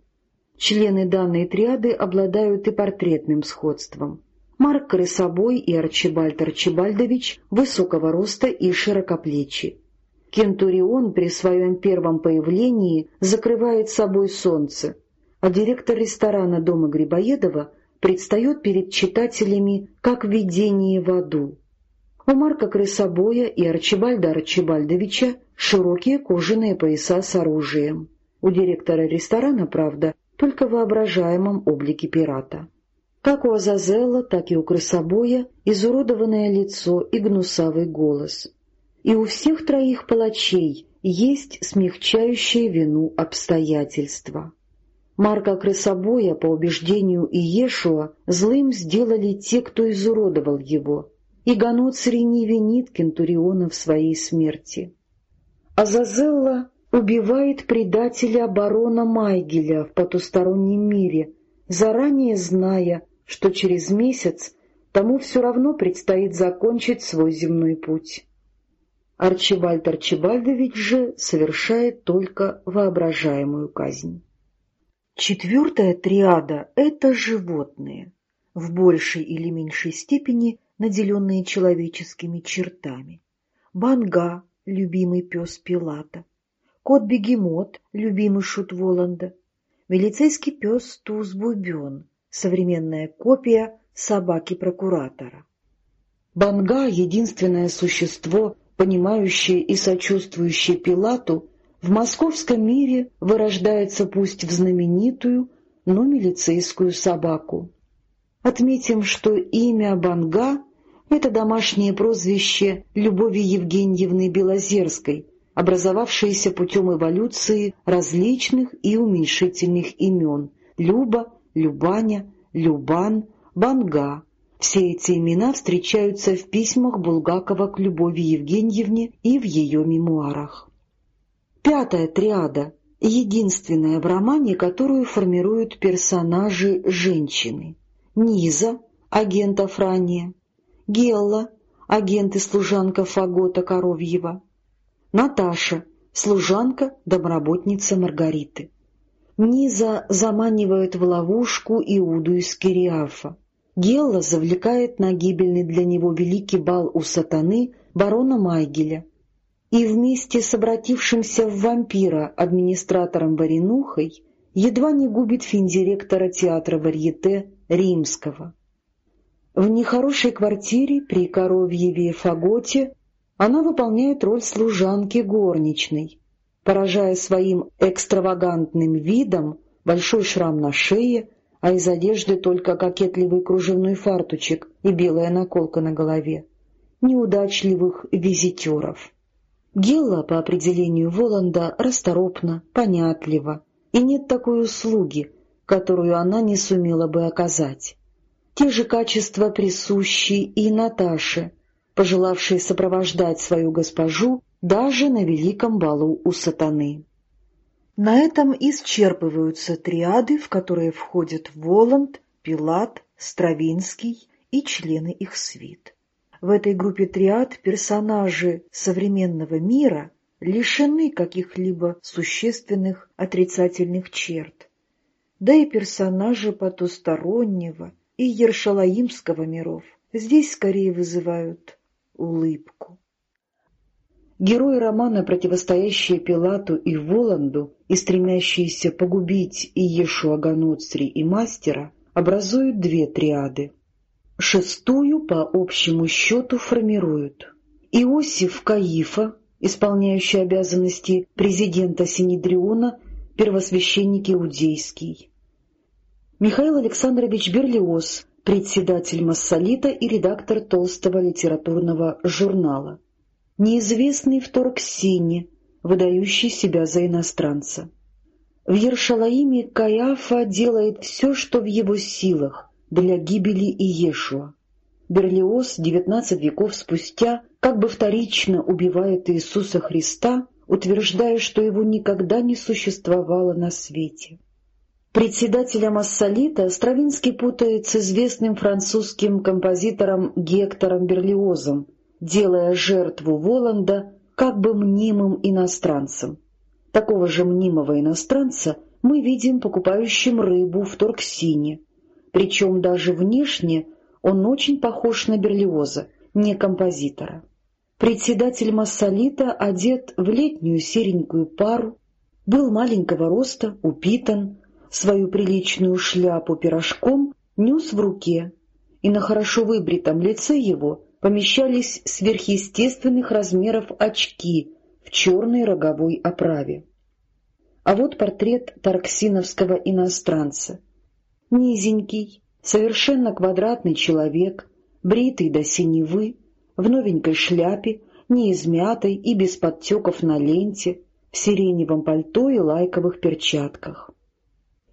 Члены данной триады обладают и портретным сходством. Марк Крысобой и Арчибальд Арчибальдович высокого роста и широкоплечи. Кентурион при своем первом появлении закрывает собой солнце, а директор ресторана дома Грибоедова предстает перед читателями как видение в аду. У Марка Крысобоя и Арчибальда Арчибальдовича широкие кожаные пояса с оружием. У директора ресторана, правда, только в воображаемом облике пирата. Как у Азазела, так и у Крысобоя изуродованное лицо и гнусавый голос. И у всех троих палачей есть смягчающие вину обстоятельства. Марка Крысобоя, по убеждению Иешуа, злым сделали те, кто изуродовал его — и Ганоцри не винит Кентуриона в своей смерти. Азазелла убивает предателя барона Майгеля в потустороннем мире, заранее зная, что через месяц тому все равно предстоит закончить свой земной путь. Арчибальд Арчибальдович же совершает только воображаемую казнь. Четвертая триада — это животные, в большей или меньшей степени наделенные человеческими чертами. Банга — любимый пес Пилата, кот-бегемот — любимый шут Воланда, милицейский пес Туз-Бубен, современная копия собаки-прокуратора. Банга — единственное существо, понимающее и сочувствующее Пилату, в московском мире вырождается пусть в знаменитую, но милицейскую собаку. Отметим, что имя Банга — это домашнее прозвище Любови Евгеньевны Белозерской, образовавшееся путем эволюции различных и уменьшительных имен — Люба, Любаня, Любан, Банга. Все эти имена встречаются в письмах Булгакова к Любови Евгеньевне и в ее мемуарах. Пятая триада — единственная в романе, которую формируют персонажи женщины. Низа, агент Афрания, Гелла, агент и служанка Фагота Коровьева, Наташа, служанка, домработница Маргариты. Низа заманивает в ловушку Иуду из Кириафа. Гелла завлекает на гибельный для него великий бал у сатаны барона Майгеля и вместе с обратившимся в вампира администратором Варенухой едва не губит финдиректора театра Варьете Римского. В нехорошей квартире при Коровьеве Фаготе она выполняет роль служанки горничной, поражая своим экстравагантным видом большой шрам на шее, а из одежды только кокетливый кружевной фартучек и белая наколка на голове. Неудачливых визитеров. Гелла, по определению Воланда, расторопна, понятлива, и нет такой услуги, которую она не сумела бы оказать. Те же качества присущи и Наташе, пожелавшей сопровождать свою госпожу даже на великом балу у сатаны. На этом исчерпываются триады, в которые входят Воланд, Пилат, Стравинский и члены их свит. В этой группе триад персонажи современного мира лишены каких-либо существенных отрицательных черт, да и персонажи потустороннего и ершалаимского миров здесь скорее вызывают улыбку. Герои романа, противостоящие Пилату и Воланду и стремящиеся погубить и Иешуа Ганоцри и Мастера, образуют две триады. Шестую по общему счету формируют Иосиф Каифа, исполняющий обязанности президента Синедриона, первосвященник иудейский. Михаил Александрович Берлиоз, председатель Массолита и редактор толстого литературного журнала. Неизвестный в Торксине, выдающий себя за иностранца. В Ершалаиме Каяфа делает все, что в его силах для гибели Иешуа. Берлиоз, девятнадцать веков спустя, как бы вторично убивает Иисуса Христа, утверждая, что его никогда не существовало на свете. Председателя Массолита Стравинский путает с известным французским композитором Гектором Берлиозом, делая жертву Воланда как бы мнимым иностранцем. Такого же мнимого иностранца мы видим покупающим рыбу в Торксине, причем даже внешне он очень похож на Берлиоза, не композитора. Председатель Массолита одет в летнюю серенькую пару, был маленького роста, упитан, свою приличную шляпу пирожком нес в руке, и на хорошо выбритом лице его помещались сверхъестественных размеров очки в черной роговой оправе. А вот портрет тарксиновского иностранца. Низенький, совершенно квадратный человек, бритый до синевы, в новенькой шляпе, неизмятой и без подтеков на ленте, в сиреневом пальто и лайковых перчатках.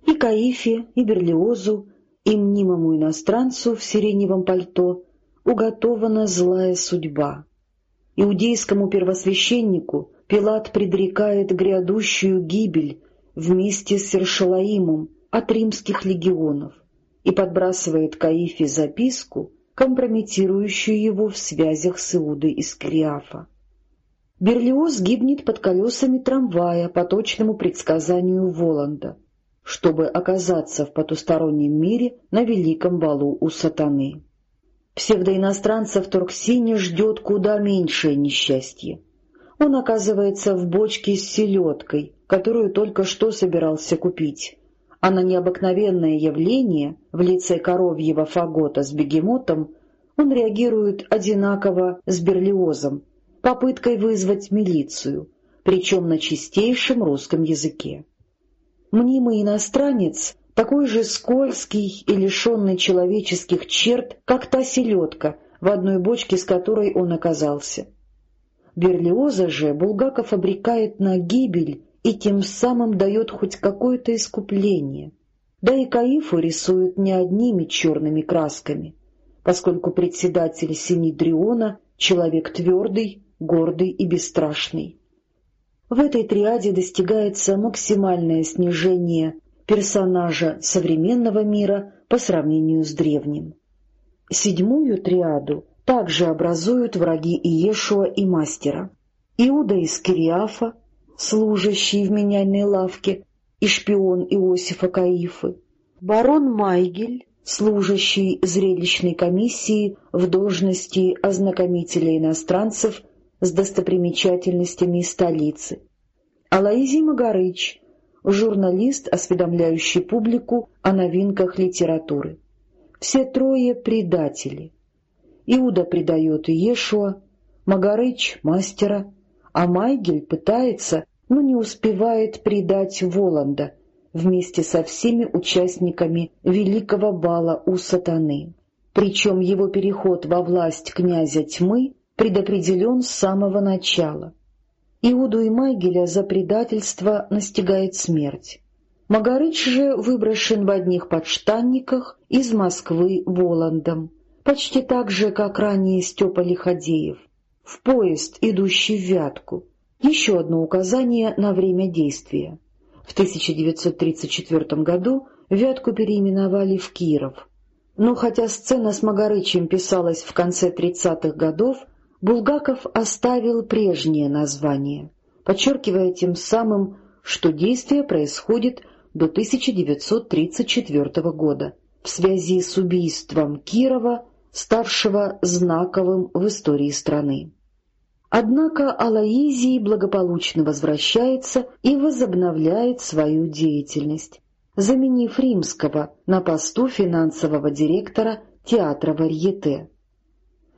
И Каифе, и Берлиозу, и мнимому иностранцу в сиреневом пальто уготована злая судьба. Иудейскому первосвященнику Пилат предрекает грядущую гибель вместе с Сершалаимом от римских легионов и подбрасывает Каифе записку, компрометирующую его в связях с Иудой из Криафа. Берлиоз гибнет под колесами трамвая по точному предсказанию Воланда чтобы оказаться в потустороннем мире на великом балу у сатаны. Псевдоиностранца в Торксине ждет куда меньшее несчастье. Он оказывается в бочке с селедкой, которую только что собирался купить, а на необыкновенное явление в лице коровьего фагота с бегемотом он реагирует одинаково с берлиозом, попыткой вызвать милицию, причем на чистейшем русском языке мнимый иностранец такой же скользкий и лишенный человеческих черт, как та селедка, в одной бочке с которой он оказался. Берлиоза же Булгаков обрекает на гибель и тем самым дает хоть какое-то искупление. Да и Каифу рисуют не одними черными красками, поскольку председатель Синедриона — человек твердый, гордый и бесстрашный. В этой триаде достигается максимальное снижение персонажа современного мира по сравнению с древним. Седьмую триаду также образуют враги Иешуа и Мастера. Иуда из Кириафа, служащий в меняльной лавке, и шпион Иосифа Каифы, барон Майгель, служащий зрелищной комиссии в должности ознакомителя иностранцев с достопримечательностями столицы. Алаизий Магарыч, журналист, осведомляющий публику о новинках литературы. Все трое предатели. Иуда предает Иешуа, Магарыч — мастера, а Майгель пытается, но не успевает предать Воланда вместе со всеми участниками великого бала у сатаны. Причем его переход во власть князя тьмы предопределен с самого начала. Иуду и Майгеля за предательство настигает смерть. Магарыч же выброшен в одних подштанниках из Москвы Воландом, почти так же, как ранее Степа Лиходеев, в поезд, идущий в Вятку. Еще одно указание на время действия. В 1934 году Вятку переименовали в Киров. Но хотя сцена с Магарычем писалась в конце 30-х годов, Булгаков оставил прежнее название, подчеркивая тем самым, что действие происходит до 1934 года в связи с убийством Кирова, ставшего знаковым в истории страны. Однако Алаизий благополучно возвращается и возобновляет свою деятельность, заменив Римского на посту финансового директора театра Варьете.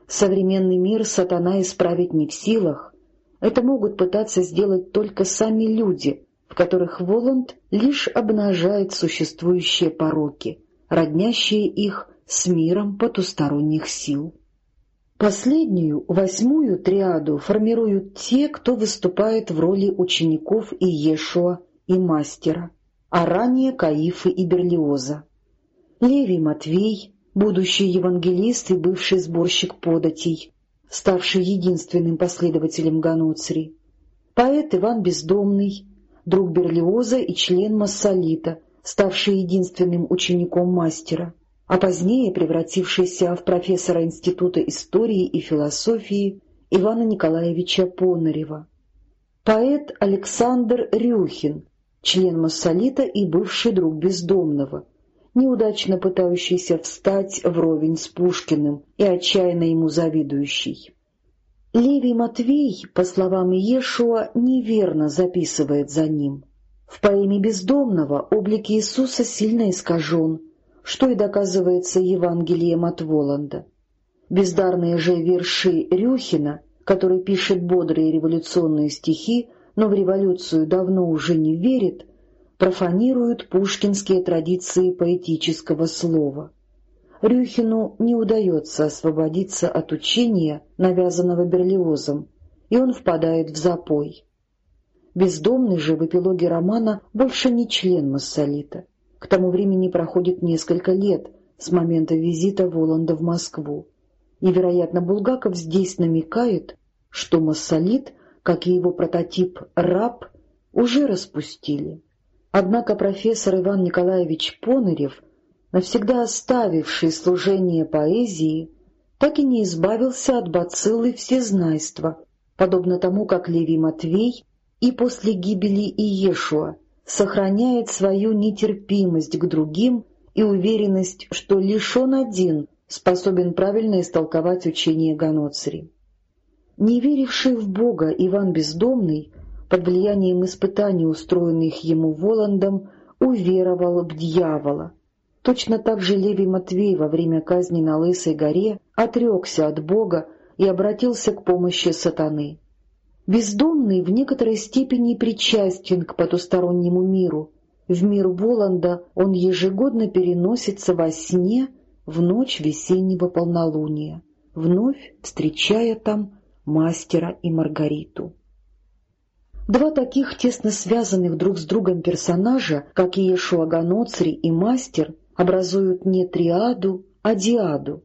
Современный мир сатана исправить не в силах, это могут пытаться сделать только сами люди, в которых Воланд лишь обнажает существующие пороки, роднящие их с миром потусторонних сил. Последнюю, восьмую триаду формируют те, кто выступает в роли учеников Иешуа и мастера, а ранее Каифы и Берлиоза. Левий Матвей, будущий евангелист и бывший сборщик податей, ставший единственным последователем Гануцри, поэт Иван Бездомный, друг Берлиоза и член Массолита, ставший единственным учеником мастера, а позднее превратившийся в профессора Института истории и философии Ивана Николаевича Понарева. Поэт Александр Рюхин, член Массолита и бывший друг Бездомного, неудачно пытающийся встать вровень с Пушкиным и отчаянно ему завидующий. Левий Матвей, по словам Иешуа, неверно записывает за ним. В поэме «Бездомного» облик Иисуса сильно искажен, что и доказывается Евангелием от Воланда. Бездарные же верши Рюхина, который пишет бодрые революционные стихи, но в революцию давно уже не верит, профанируют пушкинские традиции поэтического слова. Рюхину не удается освободиться от учения, навязанного Берлиозом, и он впадает в запой. Бездомный же в эпилоге романа больше не член Массолита. К тому времени проходит несколько лет с момента визита Воланда в Москву, и, вероятно, Булгаков здесь намекает, что Массолит, как и его прототип «раб», уже распустили. Однако профессор Иван Николаевич Понырев — навсегда оставивший служение поэзии, так и не избавился от бациллы всезнайства, подобно тому, как Левий Матвей и после гибели Иешуа сохраняет свою нетерпимость к другим и уверенность, что лишь он один способен правильно истолковать учение Ганоцри. Не веривший в Бога Иван Бездомный, под влиянием испытаний, устроенных ему Воландом, уверовал в дьявола — Точно так же Левий Матвей во время казни на Лысой горе отрекся от Бога и обратился к помощи сатаны. Бездомный в некоторой степени причастен к потустороннему миру. В мир Воланда он ежегодно переносится во сне в ночь весеннего полнолуния, вновь встречая там мастера и Маргариту. Два таких тесно связанных друг с другом персонажа, как Иешуа Ганоцри и мастер, образуют не триаду, а диаду.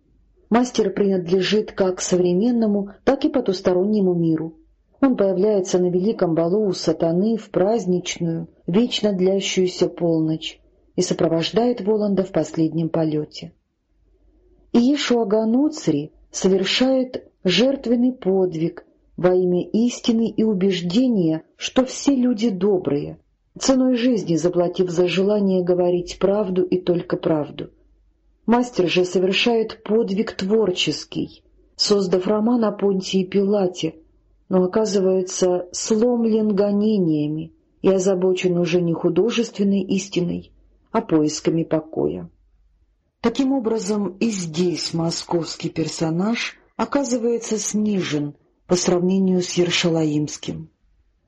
Мастер принадлежит как современному, так и потустороннему миру. Он появляется на великом балу у сатаны в праздничную, вечно длящуюся полночь и сопровождает Воланда в последнем полете. Иешуа Ганоцри совершает жертвенный подвиг во имя истины и убеждения, что все люди добрые, ценой жизни заплатив за желание говорить правду и только правду. Мастер же совершает подвиг творческий, создав роман о Понтии Пилате, но оказывается сломлен гонениями и озабочен уже не художественной истиной, а поисками покоя. Таким образом, и здесь московский персонаж оказывается снижен по сравнению с Ершалаимским.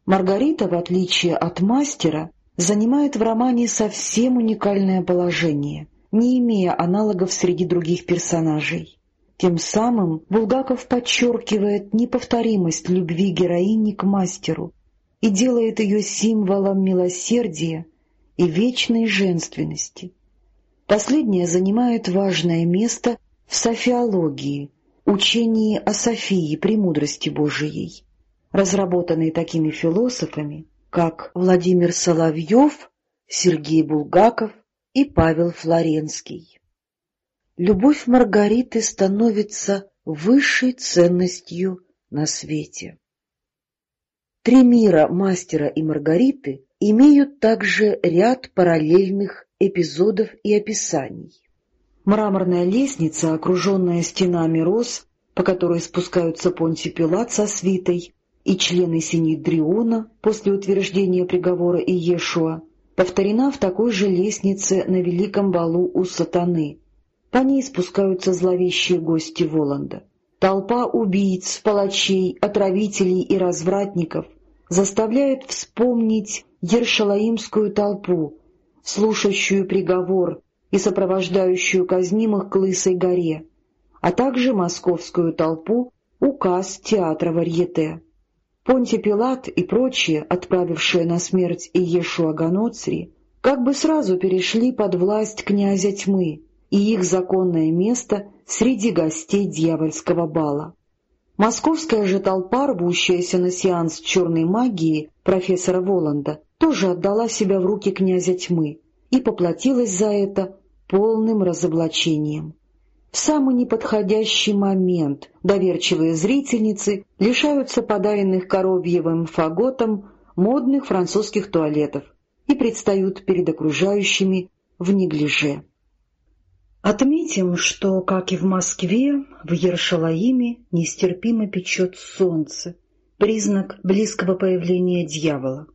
Маргарита, в отличие от мастера, занимает в романе совсем уникальное положение, не имея аналогов среди других персонажей. Тем самым Булгаков подчеркивает неповторимость любви героини к мастеру и делает ее символом милосердия и вечной женственности. Последняя занимает важное место в софиологии, учении о Софии, премудрости Божией разработанные такими философами, как Владимир Соловьев, Сергей Булгаков и Павел Флоренский. Любовь Маргариты становится высшей ценностью на свете. Три мира мастера и Маргариты имеют также ряд параллельных эпизодов и описаний. Мраморная лестница, окруженная стенами роз, по которой спускаются Понтий Пилат со свитой, и члены Синедриона после утверждения приговора Иешуа повторена в такой же лестнице на великом балу у сатаны. По ней спускаются зловещие гости Воланда. Толпа убийц, палачей, отравителей и развратников заставляет вспомнить Ершалаимскую толпу, слушающую приговор и сопровождающую казнимых к Лысой горе, а также московскую толпу указ театра Варьете. Понти Пилат и прочие, отправившие на смерть Иешуа Ганоцри, как бы сразу перешли под власть князя тьмы и их законное место среди гостей дьявольского бала. Московская же толпа, рвущаяся на сеанс черной магии профессора Воланда, тоже отдала себя в руки князя тьмы и поплатилась за это полным разоблачением. В самый неподходящий момент доверчивые зрительницы лишаются подаренных коровьевым фаготом модных французских туалетов и предстают перед окружающими в неглиже. Отметим, что, как и в Москве, в Ершалаиме нестерпимо печет солнце, признак близкого появления дьявола.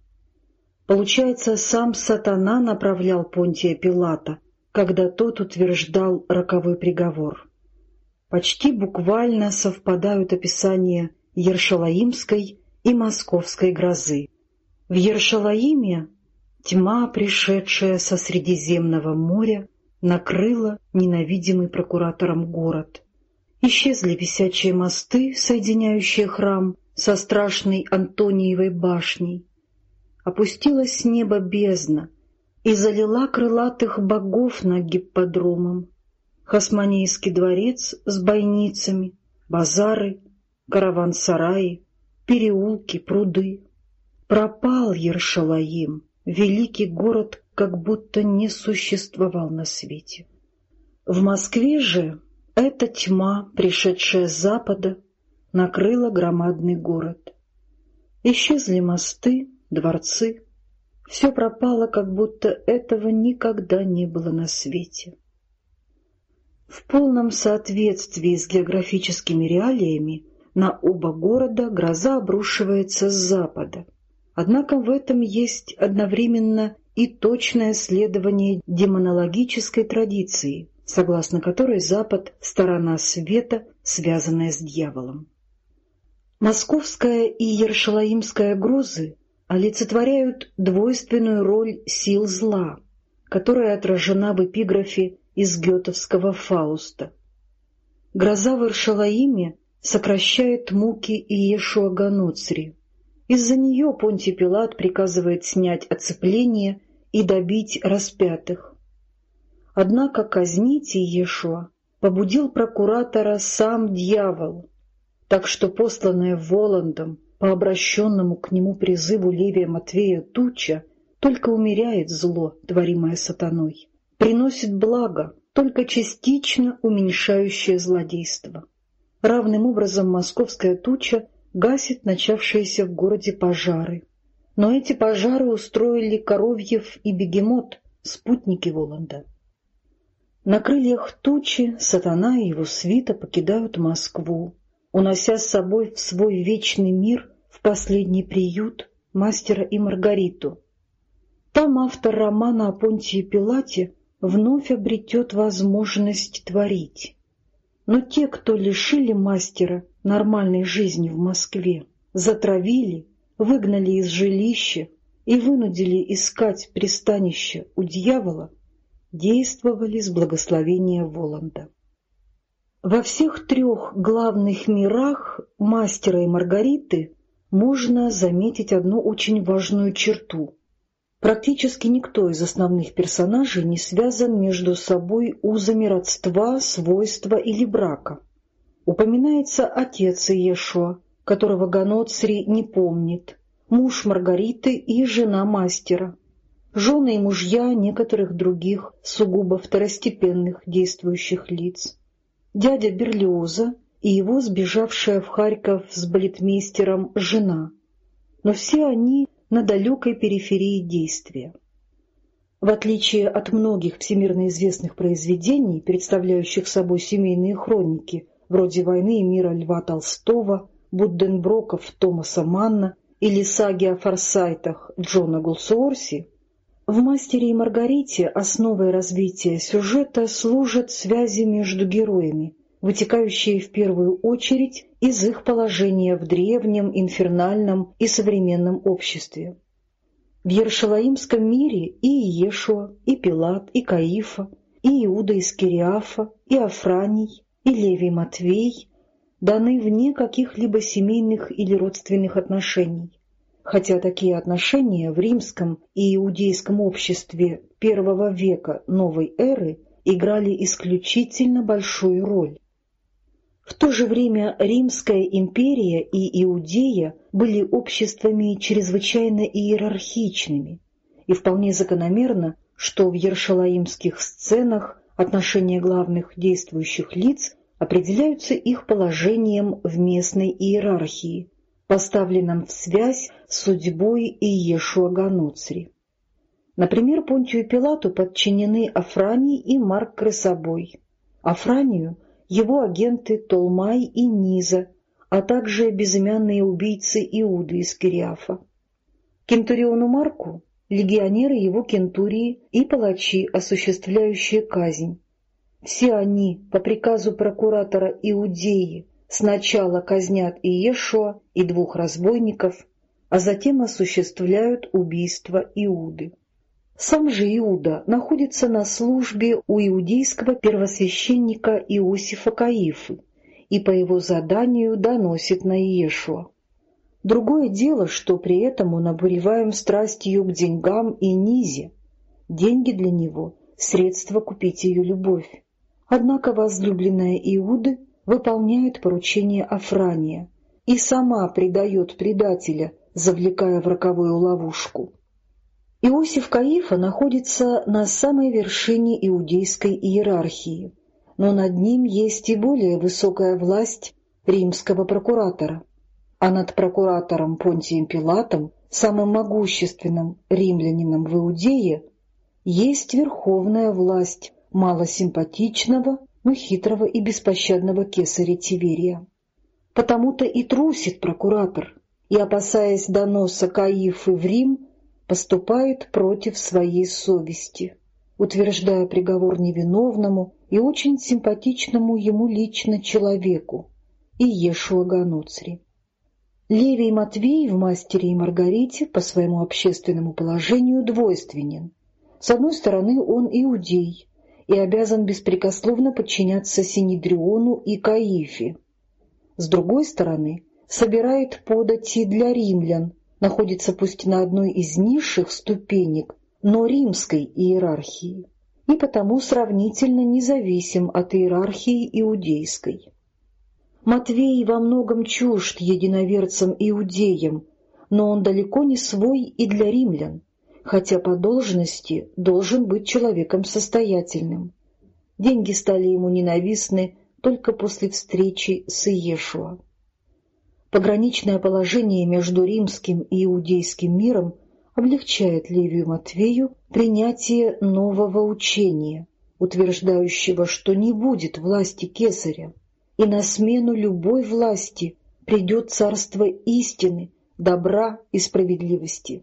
Получается, сам сатана направлял Понтия Пилата, когда тот утверждал роковой приговор. Почти буквально совпадают описания Ершалаимской и Московской грозы. В Ершалаиме тьма, пришедшая со Средиземного моря, накрыла ненавидимый прокуратором город. Исчезли висячие мосты, соединяющие храм со страшной Антониевой башней опустилась с неба бездна и залила крылатых богов над гипподромом. Хасманейский дворец с бойницами, базары, караван-сараи, переулки, пруды. Пропал Ершалаим, великий город как будто не существовал на свете. В Москве же эта тьма, пришедшая с запада, накрыла громадный город. Исчезли мосты, дворцы. Все пропало, как будто этого никогда не было на свете. В полном соответствии с географическими реалиями на оба города гроза обрушивается с запада. Однако в этом есть одновременно и точное следование демонологической традиции, согласно которой Запад — сторона света, связанная с дьяволом. Московская и Ершалаимская грозы олицетворяют двойственную роль сил зла, которая отражена в эпиграфе из гетовского «Фауста». Гроза в Иршалаиме сокращает муки Иешуа Ганоцри. Из-за нее Понтий Пилат приказывает снять оцепление и добить распятых. Однако казнить Иешуа побудил прокуратора сам дьявол, так что посланная Воландом по обращенному к нему призыву Левия Матвея туча только умеряет зло, творимое сатаной, приносит благо, только частично уменьшающее злодейство. Равным образом московская туча гасит начавшиеся в городе пожары. Но эти пожары устроили Коровьев и Бегемот, спутники Воланда. На крыльях тучи сатана и его свита покидают Москву, унося с собой в свой вечный мир, в последний приют, мастера и Маргариту. Там автор романа о Понтии Пилате вновь обретет возможность творить. Но те, кто лишили мастера нормальной жизни в Москве, затравили, выгнали из жилища и вынудили искать пристанище у дьявола, действовали с благословения Воланда. Во всех трех главных мирах мастера и Маргариты можно заметить одну очень важную черту. Практически никто из основных персонажей не связан между собой узами родства, свойства или брака. Упоминается отец Иешуа, которого Ганоцри не помнит, муж Маргариты и жена мастера, жены и мужья некоторых других сугубо второстепенных действующих лиц дядя Берлиоза и его сбежавшая в Харьков с балетмейстером жена, но все они на далекой периферии действия. В отличие от многих всемирно известных произведений, представляющих собой семейные хроники, вроде «Войны и мира» Льва Толстого, Будденброков Томаса Манна или саги о форсайтах Джона Гулсуорси, в «Мастере и Маргарите» основой развития сюжета служат связи между героями, вытекающие в первую очередь из их положения в древнем, инфернальном и современном обществе. В Ершалаимском мире и Иешуа, и Пилат, и Каифа, и Иуда из Кириафа, и Афраний, и Левий Матвей даны вне каких-либо семейных или родственных отношений, хотя такие отношения в римском и иудейском обществе первого века новой эры играли исключительно большую роль. В то же время Римская империя и Иудея были обществами чрезвычайно иерархичными, и вполне закономерно, что в ершалаимских сценах отношения главных действующих лиц определяются их положением в местной иерархии, поставленном в связь с судьбой Иешуа Ганоцри. Например, Понтию Пилату подчинены Афраний и Марк Крысобой. Афранию – его агенты Толмай и Низа, а также безымянные убийцы Иуды из Кириафа. Кентуриону Марку – легионеры его кентурии и палачи, осуществляющие казнь. Все они, по приказу прокуратора Иудеи, сначала казнят Иешуа и двух разбойников, а затем осуществляют убийство Иуды. Сам же Иуда находится на службе у иудейского первосвященника Иосифа Каифы и по его заданию доносит на Иешуа. Другое дело, что при этом он обуреваем страстью к деньгам и низе. Деньги для него — средство купить ее любовь. Однако возлюбленная Иуды выполняет поручение Афрания и сама предает предателя, завлекая в роковую ловушку. Иосиф Каифа находится на самой вершине иудейской иерархии, но над ним есть и более высокая власть римского прокуратора, а над прокуратором Понтием Пилатом, самым могущественным римлянином в Иудее, есть верховная власть малосимпатичного, но хитрого и беспощадного кесаря Тиверия. Потому-то и трусит прокуратор, и, опасаясь доноса Каифы в Рим, поступает против своей совести, утверждая приговор невиновному и очень симпатичному ему лично человеку, и Ешуа Ганоцри. Левий Матвей в «Мастере и Маргарите» по своему общественному положению двойственен. С одной стороны, он иудей и обязан беспрекословно подчиняться Синедриону и Каифе. С другой стороны, собирает подати для римлян, находится пусть на одной из низших ступенек, но римской иерархии, и потому сравнительно независим от иерархии иудейской. Матвей во многом чужд единоверцам-иудеям, но он далеко не свой и для римлян, хотя по должности должен быть человеком состоятельным. Деньги стали ему ненавистны только после встречи с Иешуа. Пограничное положение между римским и иудейским миром облегчает Левию Матвею принятие нового учения, утверждающего, что не будет власти кесаря, и на смену любой власти придет царство истины, добра и справедливости.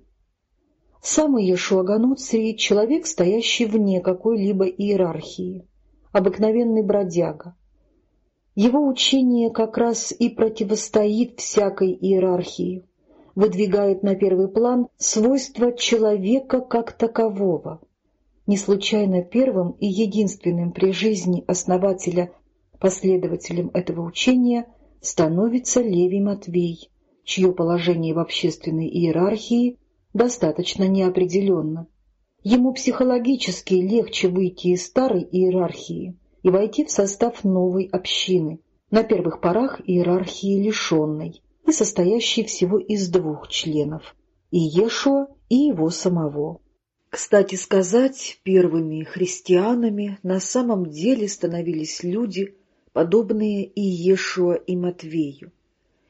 Сам Иешуа Ганоцри — человек, стоящий вне какой-либо иерархии, обыкновенный бродяга, его учение как раз и противостоит всякой иерархии, выдвигает на первый план свойства человека как такового. Не случайно первым и единственным при жизни основателя последователем этого учения становится Левий Матвей, чье положение в общественной иерархии достаточно неопределенно. Ему психологически легче выйти из старой иерархии – и войти в состав новой общины, на первых порах иерархии лишенной и состоящей всего из двух членов – Иешуа и его самого. Кстати сказать, первыми христианами на самом деле становились люди, подобные Иешуа и Матвею.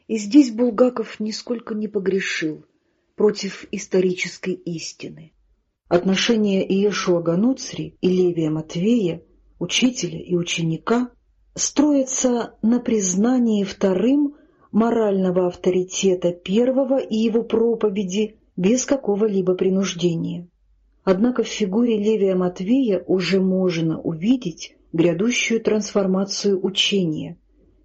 И здесь Булгаков нисколько не погрешил против исторической истины. Отношения Иешуа Ганоцри и Левия Матвея учителя и ученика строится на признании вторым морального авторитета первого и его проповеди без какого-либо принуждения. Однако в фигуре Левия Матвея уже можно увидеть грядущую трансформацию учения,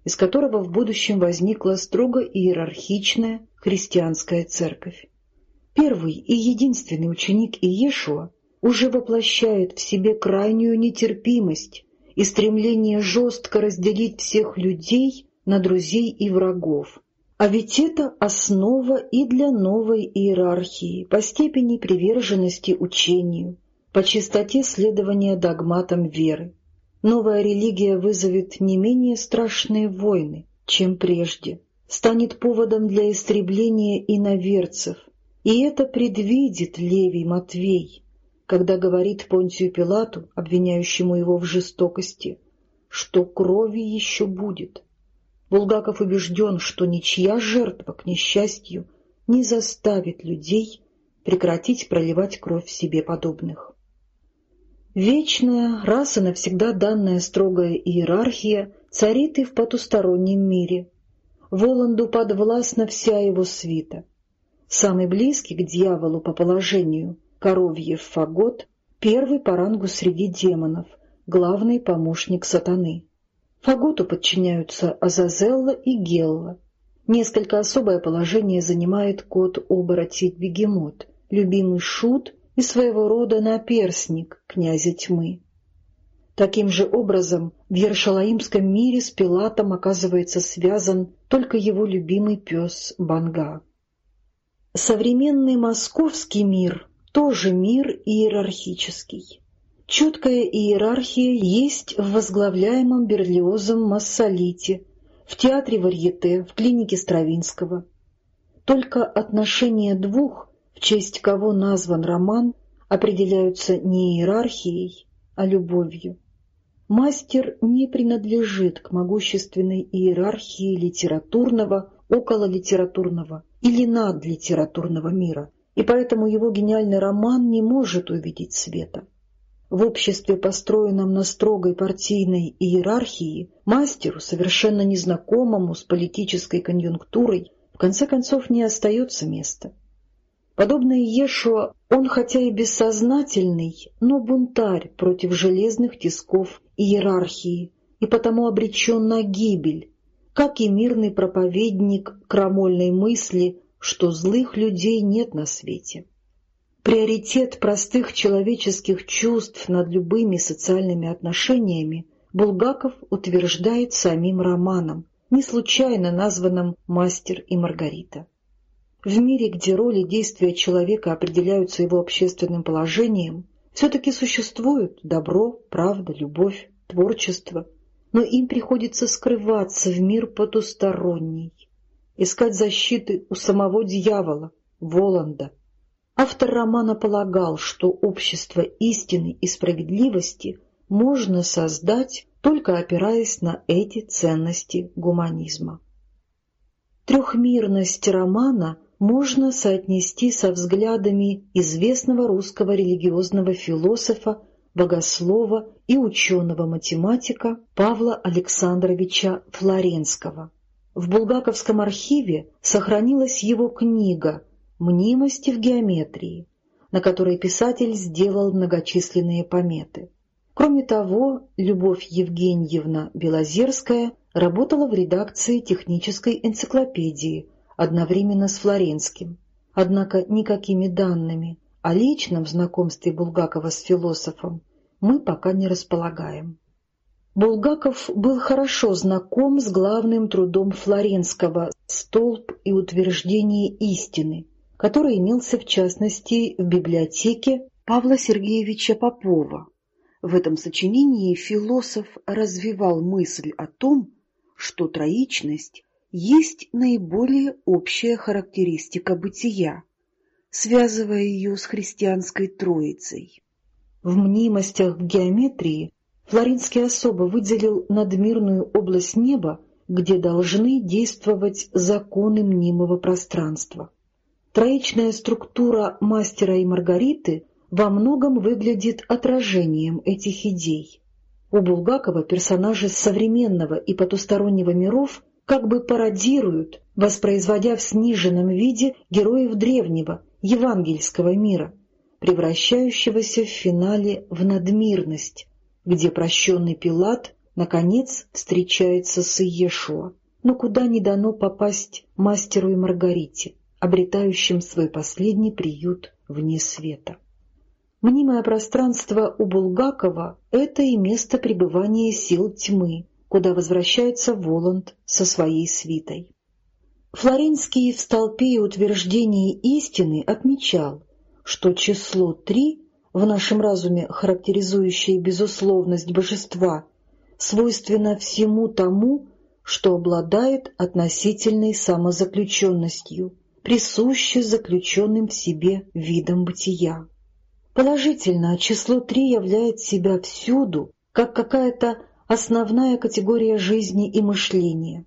из которого в будущем возникла строго иерархичная христианская церковь. Первый и единственный ученик Иешуа уже воплощает в себе крайнюю нетерпимость и стремление жестко разделить всех людей на друзей и врагов. А ведь это основа и для новой иерархии по степени приверженности учению, по чистоте следования догматам веры. Новая религия вызовет не менее страшные войны, чем прежде, станет поводом для истребления иноверцев, и это предвидит Левий Матвей, когда говорит Понтию Пилату, обвиняющему его в жестокости, что крови еще будет. Булгаков убежден, что ничья жертва, к несчастью, не заставит людей прекратить проливать кровь себе подобных. Вечная, раз и навсегда данная строгая иерархия царит и в потустороннем мире. Воланду подвластна вся его свита. Самый близкий к дьяволу по положению — Коровьев Фагот, первый по рангу среди демонов, главный помощник сатаны. Фаготу подчиняются Азазелла и Гелла. Несколько особое положение занимает кот-оборотень Бегемот, любимый шут и своего рода наперсник князя тьмы. Таким же образом в Ершалаимском мире с Пилатом оказывается связан только его любимый пес Банга. Современный московский мир тоже мир иерархический. Четкая иерархия есть в возглавляемом Берлиозом Массолите, в театре Варьете, в клинике Стравинского. Только отношения двух в честь кого назван роман, определяются не иерархией, а любовью. Мастер не принадлежит к могущественной иерархии литературного, окололитературного или надлитературного мира, и поэтому его гениальный роман не может увидеть света. В обществе, построенном на строгой партийной иерархии, мастеру, совершенно незнакомому с политической конъюнктурой, в конце концов не остается места. Подобно Иешуа, он хотя и бессознательный, но бунтарь против железных тисков иерархии и потому обречен на гибель, как и мирный проповедник крамольной мысли, что злых людей нет на свете. Приоритет простых человеческих чувств над любыми социальными отношениями Булгаков утверждает самим романом, не случайно названным «Мастер и Маргарита». В мире, где роли действия человека определяются его общественным положением, все-таки существуют добро, правда, любовь, творчество, но им приходится скрываться в мир потусторонний, искать защиты у самого дьявола, Воланда. Автор романа полагал, что общество истины и справедливости можно создать, только опираясь на эти ценности гуманизма. Трехмирность романа – можно соотнести со взглядами известного русского религиозного философа, богослова и ученого-математика Павла Александровича Флоренского. В Булгаковском архиве сохранилась его книга «Мнимости в геометрии», на которой писатель сделал многочисленные пометы. Кроме того, Любовь Евгеньевна Белозерская работала в редакции технической энциклопедии – одновременно с Флоренским. Однако никакими данными о личном знакомстве Булгакова с философом мы пока не располагаем. Булгаков был хорошо знаком с главным трудом Флоренского «Столб и утверждение истины», который имелся в частности в библиотеке Павла Сергеевича Попова. В этом сочинении философ развивал мысль о том, что троичность есть наиболее общая характеристика бытия, связывая ее с христианской троицей. В мнимостях геометрии Флоринский особо выделил надмирную область неба, где должны действовать законы мнимого пространства. Троичная структура мастера и Маргариты во многом выглядит отражением этих идей. У Булгакова персонажи современного и потустороннего миров как бы пародируют, воспроизводя в сниженном виде героев древнего, евангельского мира, превращающегося в финале в надмирность, где прощенный Пилат, наконец, встречается с Иешуа, но куда не дано попасть мастеру и Маргарите, обретающим свой последний приют вне света. Мнимое пространство у Булгакова — это и место пребывания сил тьмы, куда возвращается Воланд со своей свитой. Флоренский в столпе утверждений истины отмечал, что число три, в нашем разуме характеризующее безусловность божества, свойственно всему тому, что обладает относительной самозаключенностью, присуще заключенным в себе видом бытия. Положительно, число три являет себя всюду, как какая-то основная категория жизни и мышления.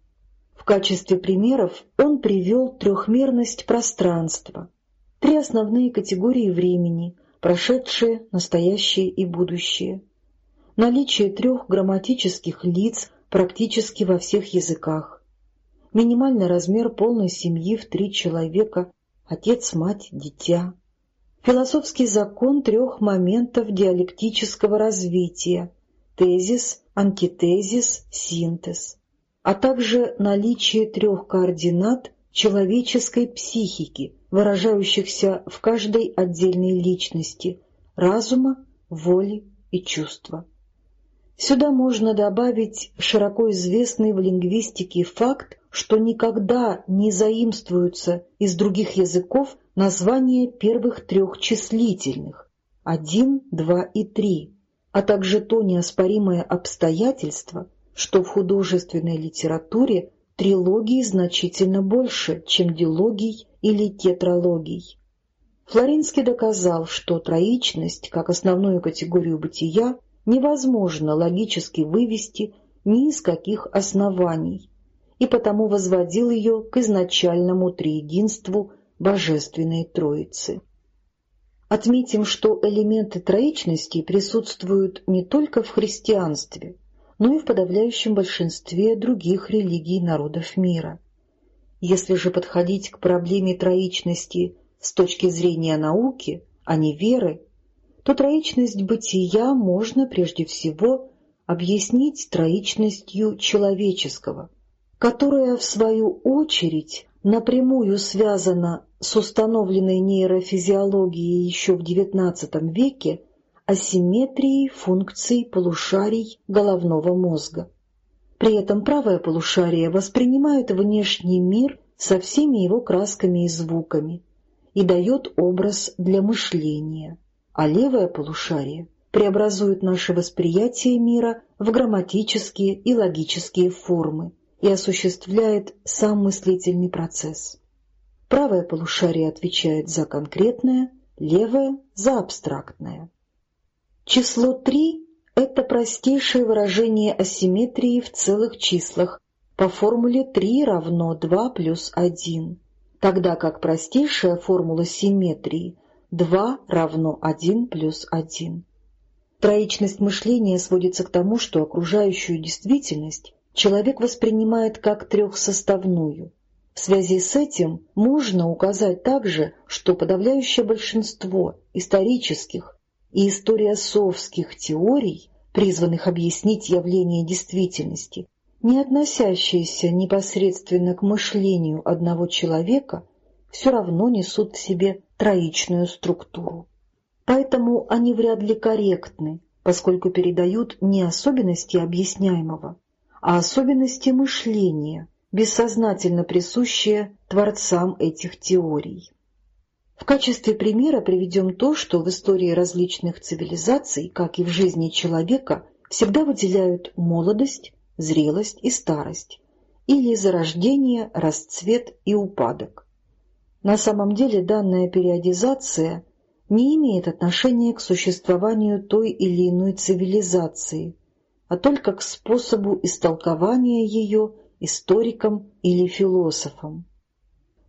В качестве примеров он привел трехмерность пространства, три основные категории времени – прошедшее, настоящее и будущее, наличие трех грамматических лиц практически во всех языках, минимальный размер полной семьи в три человека – отец, мать, дитя, Философский закон трех моментов диалектического развития – тезис, антитезис, синтез, а также наличие трех координат человеческой психики, выражающихся в каждой отдельной личности – разума, воли и чувства. Сюда можно добавить широко известный в лингвистике факт, что никогда не заимствуются из других языков названия первых трех числительных — один, два и три, а также то неоспоримое обстоятельство, что в художественной литературе трилогии значительно больше, чем дилогий или тетралогий. Флоренский доказал, что троичность, как основную категорию бытия, невозможно логически вывести ни из каких оснований, и потому возводил ее к изначальному триединству Божественной Троицы. Отметим, что элементы троичности присутствуют не только в христианстве, но и в подавляющем большинстве других религий народов мира. Если же подходить к проблеме троичности с точки зрения науки, а не веры, то троичность бытия можно прежде всего объяснить троичностью человеческого – которая, в свою очередь, напрямую связана с установленной нейрофизиологией еще в XIX веке асимметрией функций полушарий головного мозга. При этом правое полушарие воспринимает внешний мир со всеми его красками и звуками и дает образ для мышления, а левое полушарие преобразует наше восприятие мира в грамматические и логические формы, и осуществляет сам мыслительный процесс. Правое полушарие отвечает за конкретное, левое — за абстрактное. Число 3 — это простейшее выражение асимметрии в целых числах по формуле 3 равно 2 плюс 1, тогда как простейшая формула симметрии 2 равно 1 плюс 1. Троичность мышления сводится к тому, что окружающую действительность человек воспринимает как трехсоставную. В связи с этим можно указать также, что подавляющее большинство исторических и историосовских теорий, призванных объяснить явление действительности, не относящиеся непосредственно к мышлению одного человека, все равно несут в себе троичную структуру. Поэтому они вряд ли корректны, поскольку передают не особенности объясняемого, а особенности мышления, бессознательно присущие творцам этих теорий. В качестве примера приведем то, что в истории различных цивилизаций, как и в жизни человека, всегда выделяют молодость, зрелость и старость, или зарождение, расцвет и упадок. На самом деле данная периодизация не имеет отношения к существованию той или иной цивилизации, а только к способу истолкования ее историкам или философам.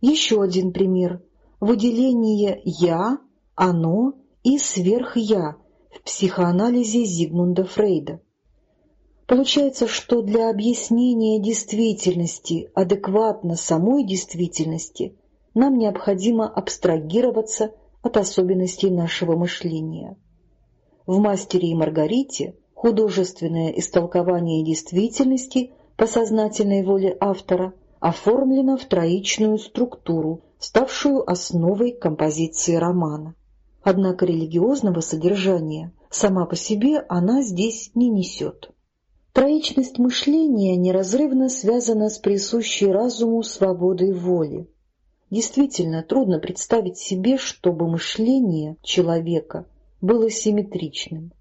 Еще один пример – выделение «я», «оно» и «сверх-я» в психоанализе Зигмунда Фрейда. Получается, что для объяснения действительности адекватно самой действительности нам необходимо абстрагироваться от особенностей нашего мышления. В «Мастере и Маргарите» художественное истолкование действительности по сознательной воле автора оформлено в троичную структуру, ставшую основой композиции романа. Однако религиозного содержания сама по себе она здесь не несет. Троичность мышления неразрывно связана с присущей разуму свободой воли. Действительно, трудно представить себе, чтобы мышление человека было симметричным.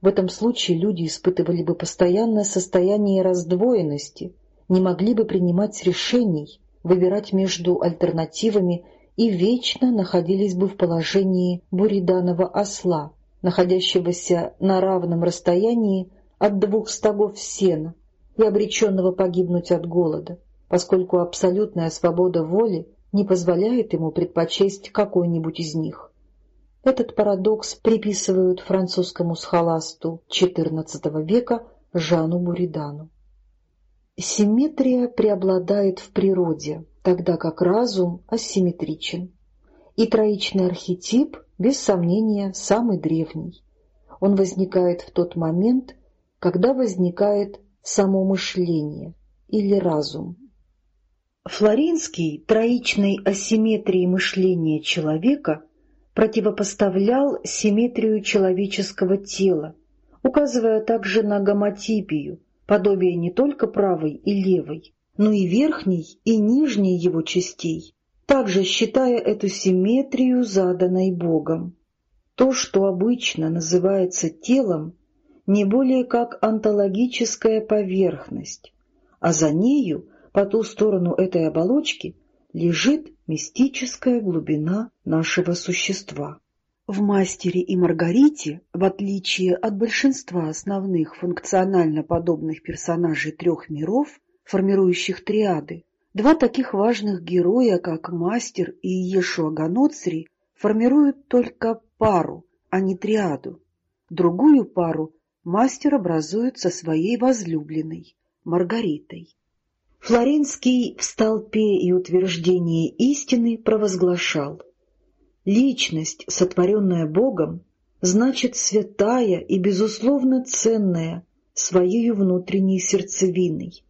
В этом случае люди испытывали бы постоянное состояние раздвоенности, не могли бы принимать решений, выбирать между альтернативами и вечно находились бы в положении буриданова осла, находящегося на равном расстоянии от двух стогов сена и обреченного погибнуть от голода, поскольку абсолютная свобода воли не позволяет ему предпочесть какой-нибудь из них. Этот парадокс приписывают французскому схоласту XIV века Жану Буридану. Симметрия преобладает в природе, тогда как разум асимметричен. И троичный архетип, без сомнения, самый древний. Он возникает в тот момент, когда возникает само мышление или разум. Флоринский троичной асимметрии мышления человека противопоставлял симметрию человеческого тела, указывая также на гомотипию, подобие не только правой и левой, но и верхней и нижней его частей, также считая эту симметрию заданной Богом. То, что обычно называется телом, не более как онтологическая поверхность, а за нею, по ту сторону этой оболочки, лежит мистическая глубина нашего существа. В «Мастере и Маргарите», в отличие от большинства основных функционально подобных персонажей трех миров, формирующих триады, два таких важных героя, как Мастер и Иешуа Ганоцри, формируют только пару, а не триаду. Другую пару мастер образует со своей возлюбленной, Маргаритой. Флоренский в столпе и утверждении истины провозглашал «Личность, сотворенная Богом, значит святая и безусловно ценная своей внутренней сердцевиной.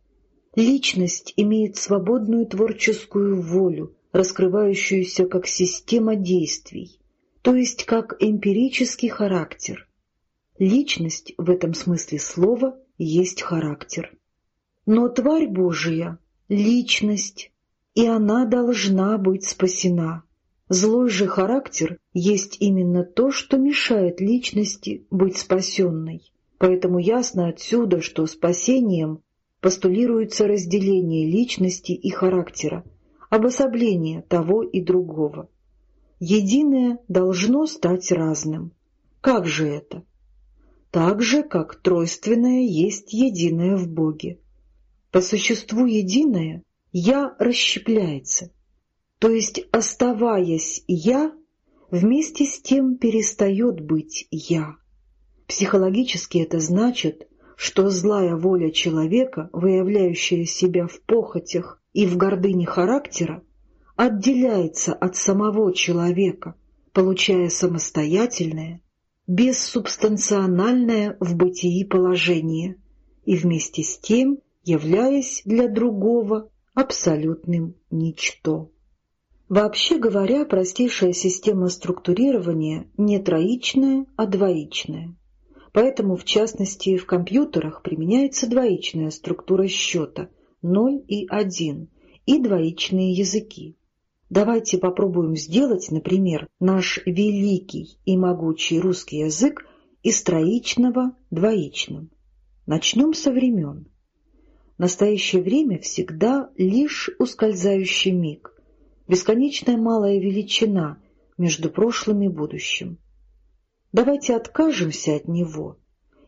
Личность имеет свободную творческую волю, раскрывающуюся как система действий, то есть как эмпирический характер, Личность в этом смысле слова есть характер. Но тварь Божия — личность, и она должна быть спасена. Злой же характер есть именно то, что мешает личности быть спасенной. Поэтому ясно отсюда, что спасением постулируется разделение личности и характера, обособление того и другого. Единое должно стать разным. Как же это? так же, как тройственное есть единое в Боге. По существу единое «я» расщепляется, то есть, оставаясь «я», вместе с тем перестает быть «я». Психологически это значит, что злая воля человека, выявляющая себя в похотях и в гордыне характера, отделяется от самого человека, получая самостоятельное, бессубстанциональное в бытии положение и вместе с тем являясь для другого абсолютным ничто. Вообще говоря, простейшая система структурирования не троичная, а двоичная. Поэтому, в частности, в компьютерах применяется двоичная структура счета 0 и 1 и двоичные языки. Давайте попробуем сделать, например, наш великий и могучий русский язык из троичного двоичным. Начнем со времен. Настоящее время всегда лишь ускользающий миг, бесконечная малая величина между прошлым и будущим. Давайте откажемся от него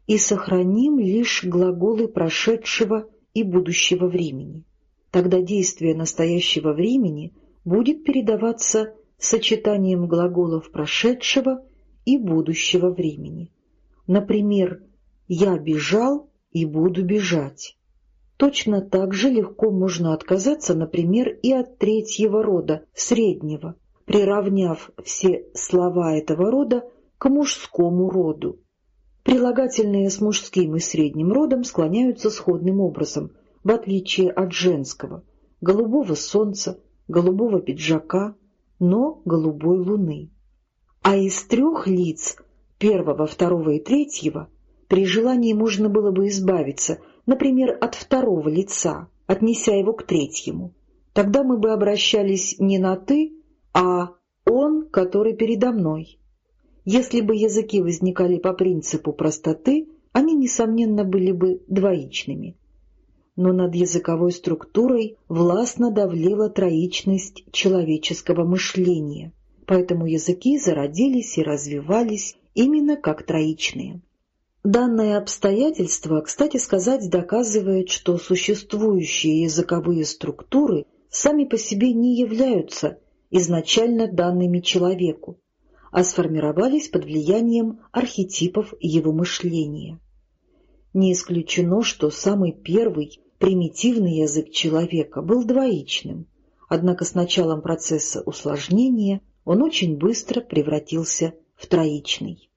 и сохраним лишь глаголы прошедшего и будущего времени. Тогда действие настоящего времени — будет передаваться сочетанием глаголов прошедшего и будущего времени. Например, «я бежал и буду бежать». Точно так же легко можно отказаться, например, и от третьего рода, среднего, приравняв все слова этого рода к мужскому роду. Прилагательные с мужским и средним родом склоняются сходным образом, в отличие от женского — голубого солнца, голубого пиджака, но голубой луны. А из трех лиц, первого, второго и третьего, при желании можно было бы избавиться, например, от второго лица, отнеся его к третьему. Тогда мы бы обращались не на «ты», а «он, который передо мной». Если бы языки возникали по принципу простоты, они, несомненно, были бы двоичными. Но над языковой структурой властно давлела троичность человеческого мышления, поэтому языки зародились и развивались именно как троичные. Данное обстоятельство, кстати сказать, доказывает, что существующие языковые структуры сами по себе не являются изначально данными человеку, а сформировались под влиянием архетипов его мышления. Не исключено, что самый первый примитивный язык человека был двоичным, однако с началом процесса усложнения он очень быстро превратился в троичный.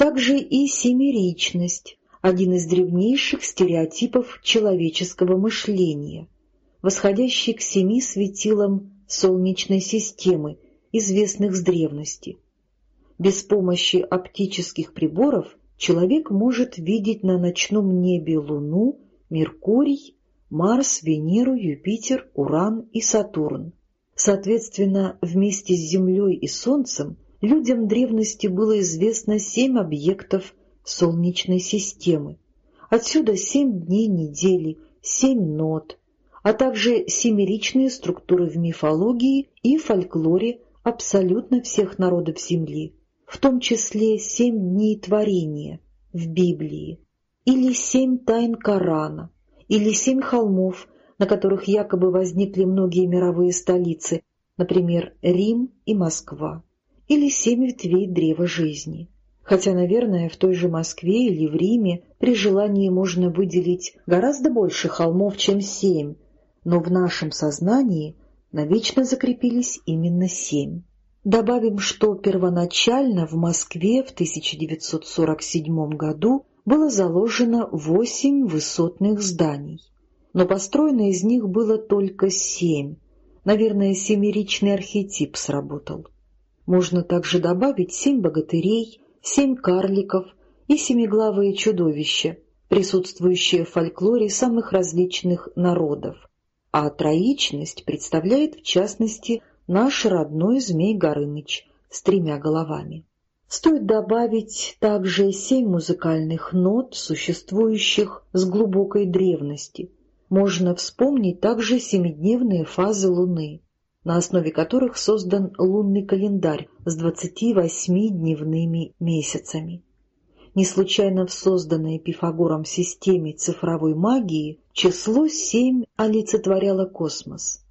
Также и семеричность – один из древнейших стереотипов человеческого мышления, восходящий к семи светилам Солнечной системы – известных с древности. Без помощи оптических приборов человек может видеть на ночном небе Луну, Меркурий, Марс, Венеру, Юпитер, Уран и Сатурн. Соответственно, вместе с Землей и Солнцем людям древности было известно семь объектов Солнечной системы. Отсюда семь дней недели, семь нот, а также семеричные структуры в мифологии и фольклоре абсолютно всех народов Земли, в том числе семь дней творения в Библии, или семь тайн Корана, или семь холмов, на которых якобы возникли многие мировые столицы, например, Рим и Москва, или семь ветвей древа жизни. Хотя, наверное, в той же Москве или в Риме при желании можно выделить гораздо больше холмов, чем семь, но в нашем сознании навечно закрепились именно семь. Добавим, что первоначально в Москве в 1947 году было заложено восемь высотных зданий, но построено из них было только семь. Наверное, семеричный архетип сработал. Можно также добавить семь богатырей, семь карликов и семиглавые чудовища, присутствующие в фольклоре самых различных народов, а троичность представляет, в частности, наш родной Змей Горыныч с тремя головами. Стоит добавить также семь музыкальных нот, существующих с глубокой древности. Можно вспомнить также семидневные фазы Луны, на основе которых создан лунный календарь с 28-дневными месяцами. Не случайно в созданной Пифагором системе цифровой магии число семь олицетворяло космос.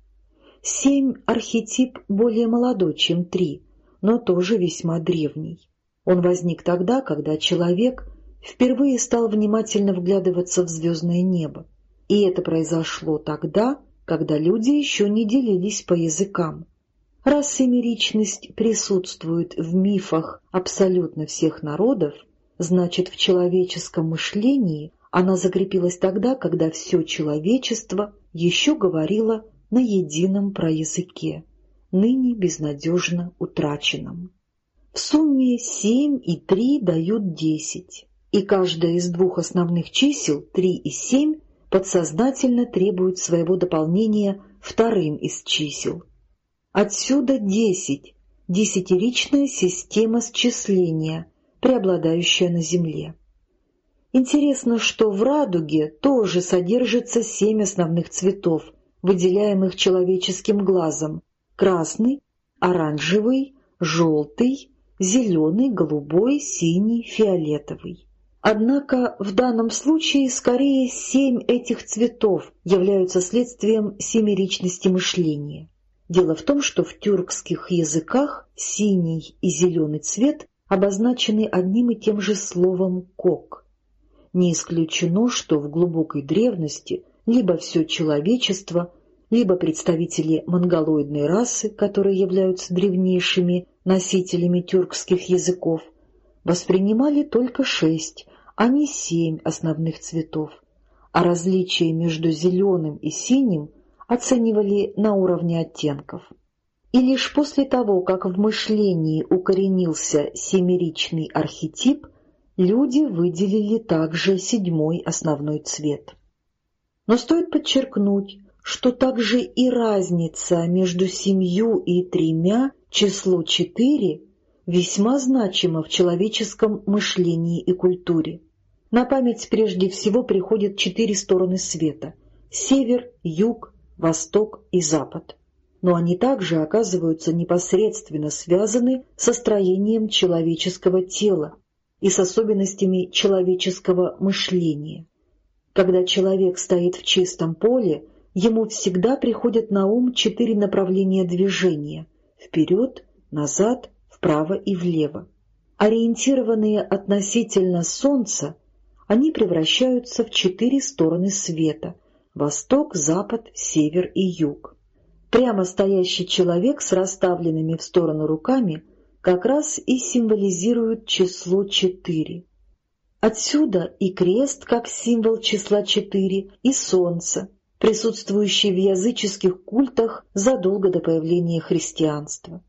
Семь — архетип более молодой, чем три, но тоже весьма древний. Он возник тогда, когда человек впервые стал внимательно вглядываться в звездное небо. И это произошло тогда, когда люди еще не делились по языкам. Раз семеричность присутствует в мифах абсолютно всех народов, Значит, в человеческом мышлении она закрепилась тогда, когда все человечество еще говорило на едином проязыке, ныне безнадежно утраченном. В сумме семь и три дают десять, и каждое из двух основных чисел, три и семь, подсознательно требует своего дополнения вторым из чисел. Отсюда десять — десятиричная система счисления — преобладающая на Земле. Интересно, что в радуге тоже содержится семь основных цветов, выделяемых человеческим глазом — красный, оранжевый, желтый, зеленый, голубой, синий, фиолетовый. Однако в данном случае скорее семь этих цветов являются следствием семеричности мышления. Дело в том, что в тюркских языках синий и зеленый цвет обозначены одним и тем же словом «кок». Не исключено, что в глубокой древности либо все человечество, либо представители монголоидной расы, которые являются древнейшими носителями тюркских языков, воспринимали только шесть, а не семь основных цветов, а различия между зеленым и синим оценивали на уровне оттенков. И лишь после того, как в мышлении укоренился семеричный архетип, люди выделили также седьмой основной цвет. Но стоит подчеркнуть, что также и разница между семью и тремя, число четыре, весьма значима в человеческом мышлении и культуре. На память прежде всего приходят четыре стороны света — север, юг, восток и запад но они также оказываются непосредственно связаны со строением человеческого тела и с особенностями человеческого мышления. Когда человек стоит в чистом поле, ему всегда приходят на ум четыре направления движения — вперед, назад, вправо и влево. Ориентированные относительно Солнца, они превращаются в четыре стороны света — восток, запад, север и юг. Прямо стоящий человек с расставленными в сторону руками как раз и символизирует число четыре. Отсюда и крест как символ числа четыре, и солнце, присутствующее в языческих культах задолго до появления христианства.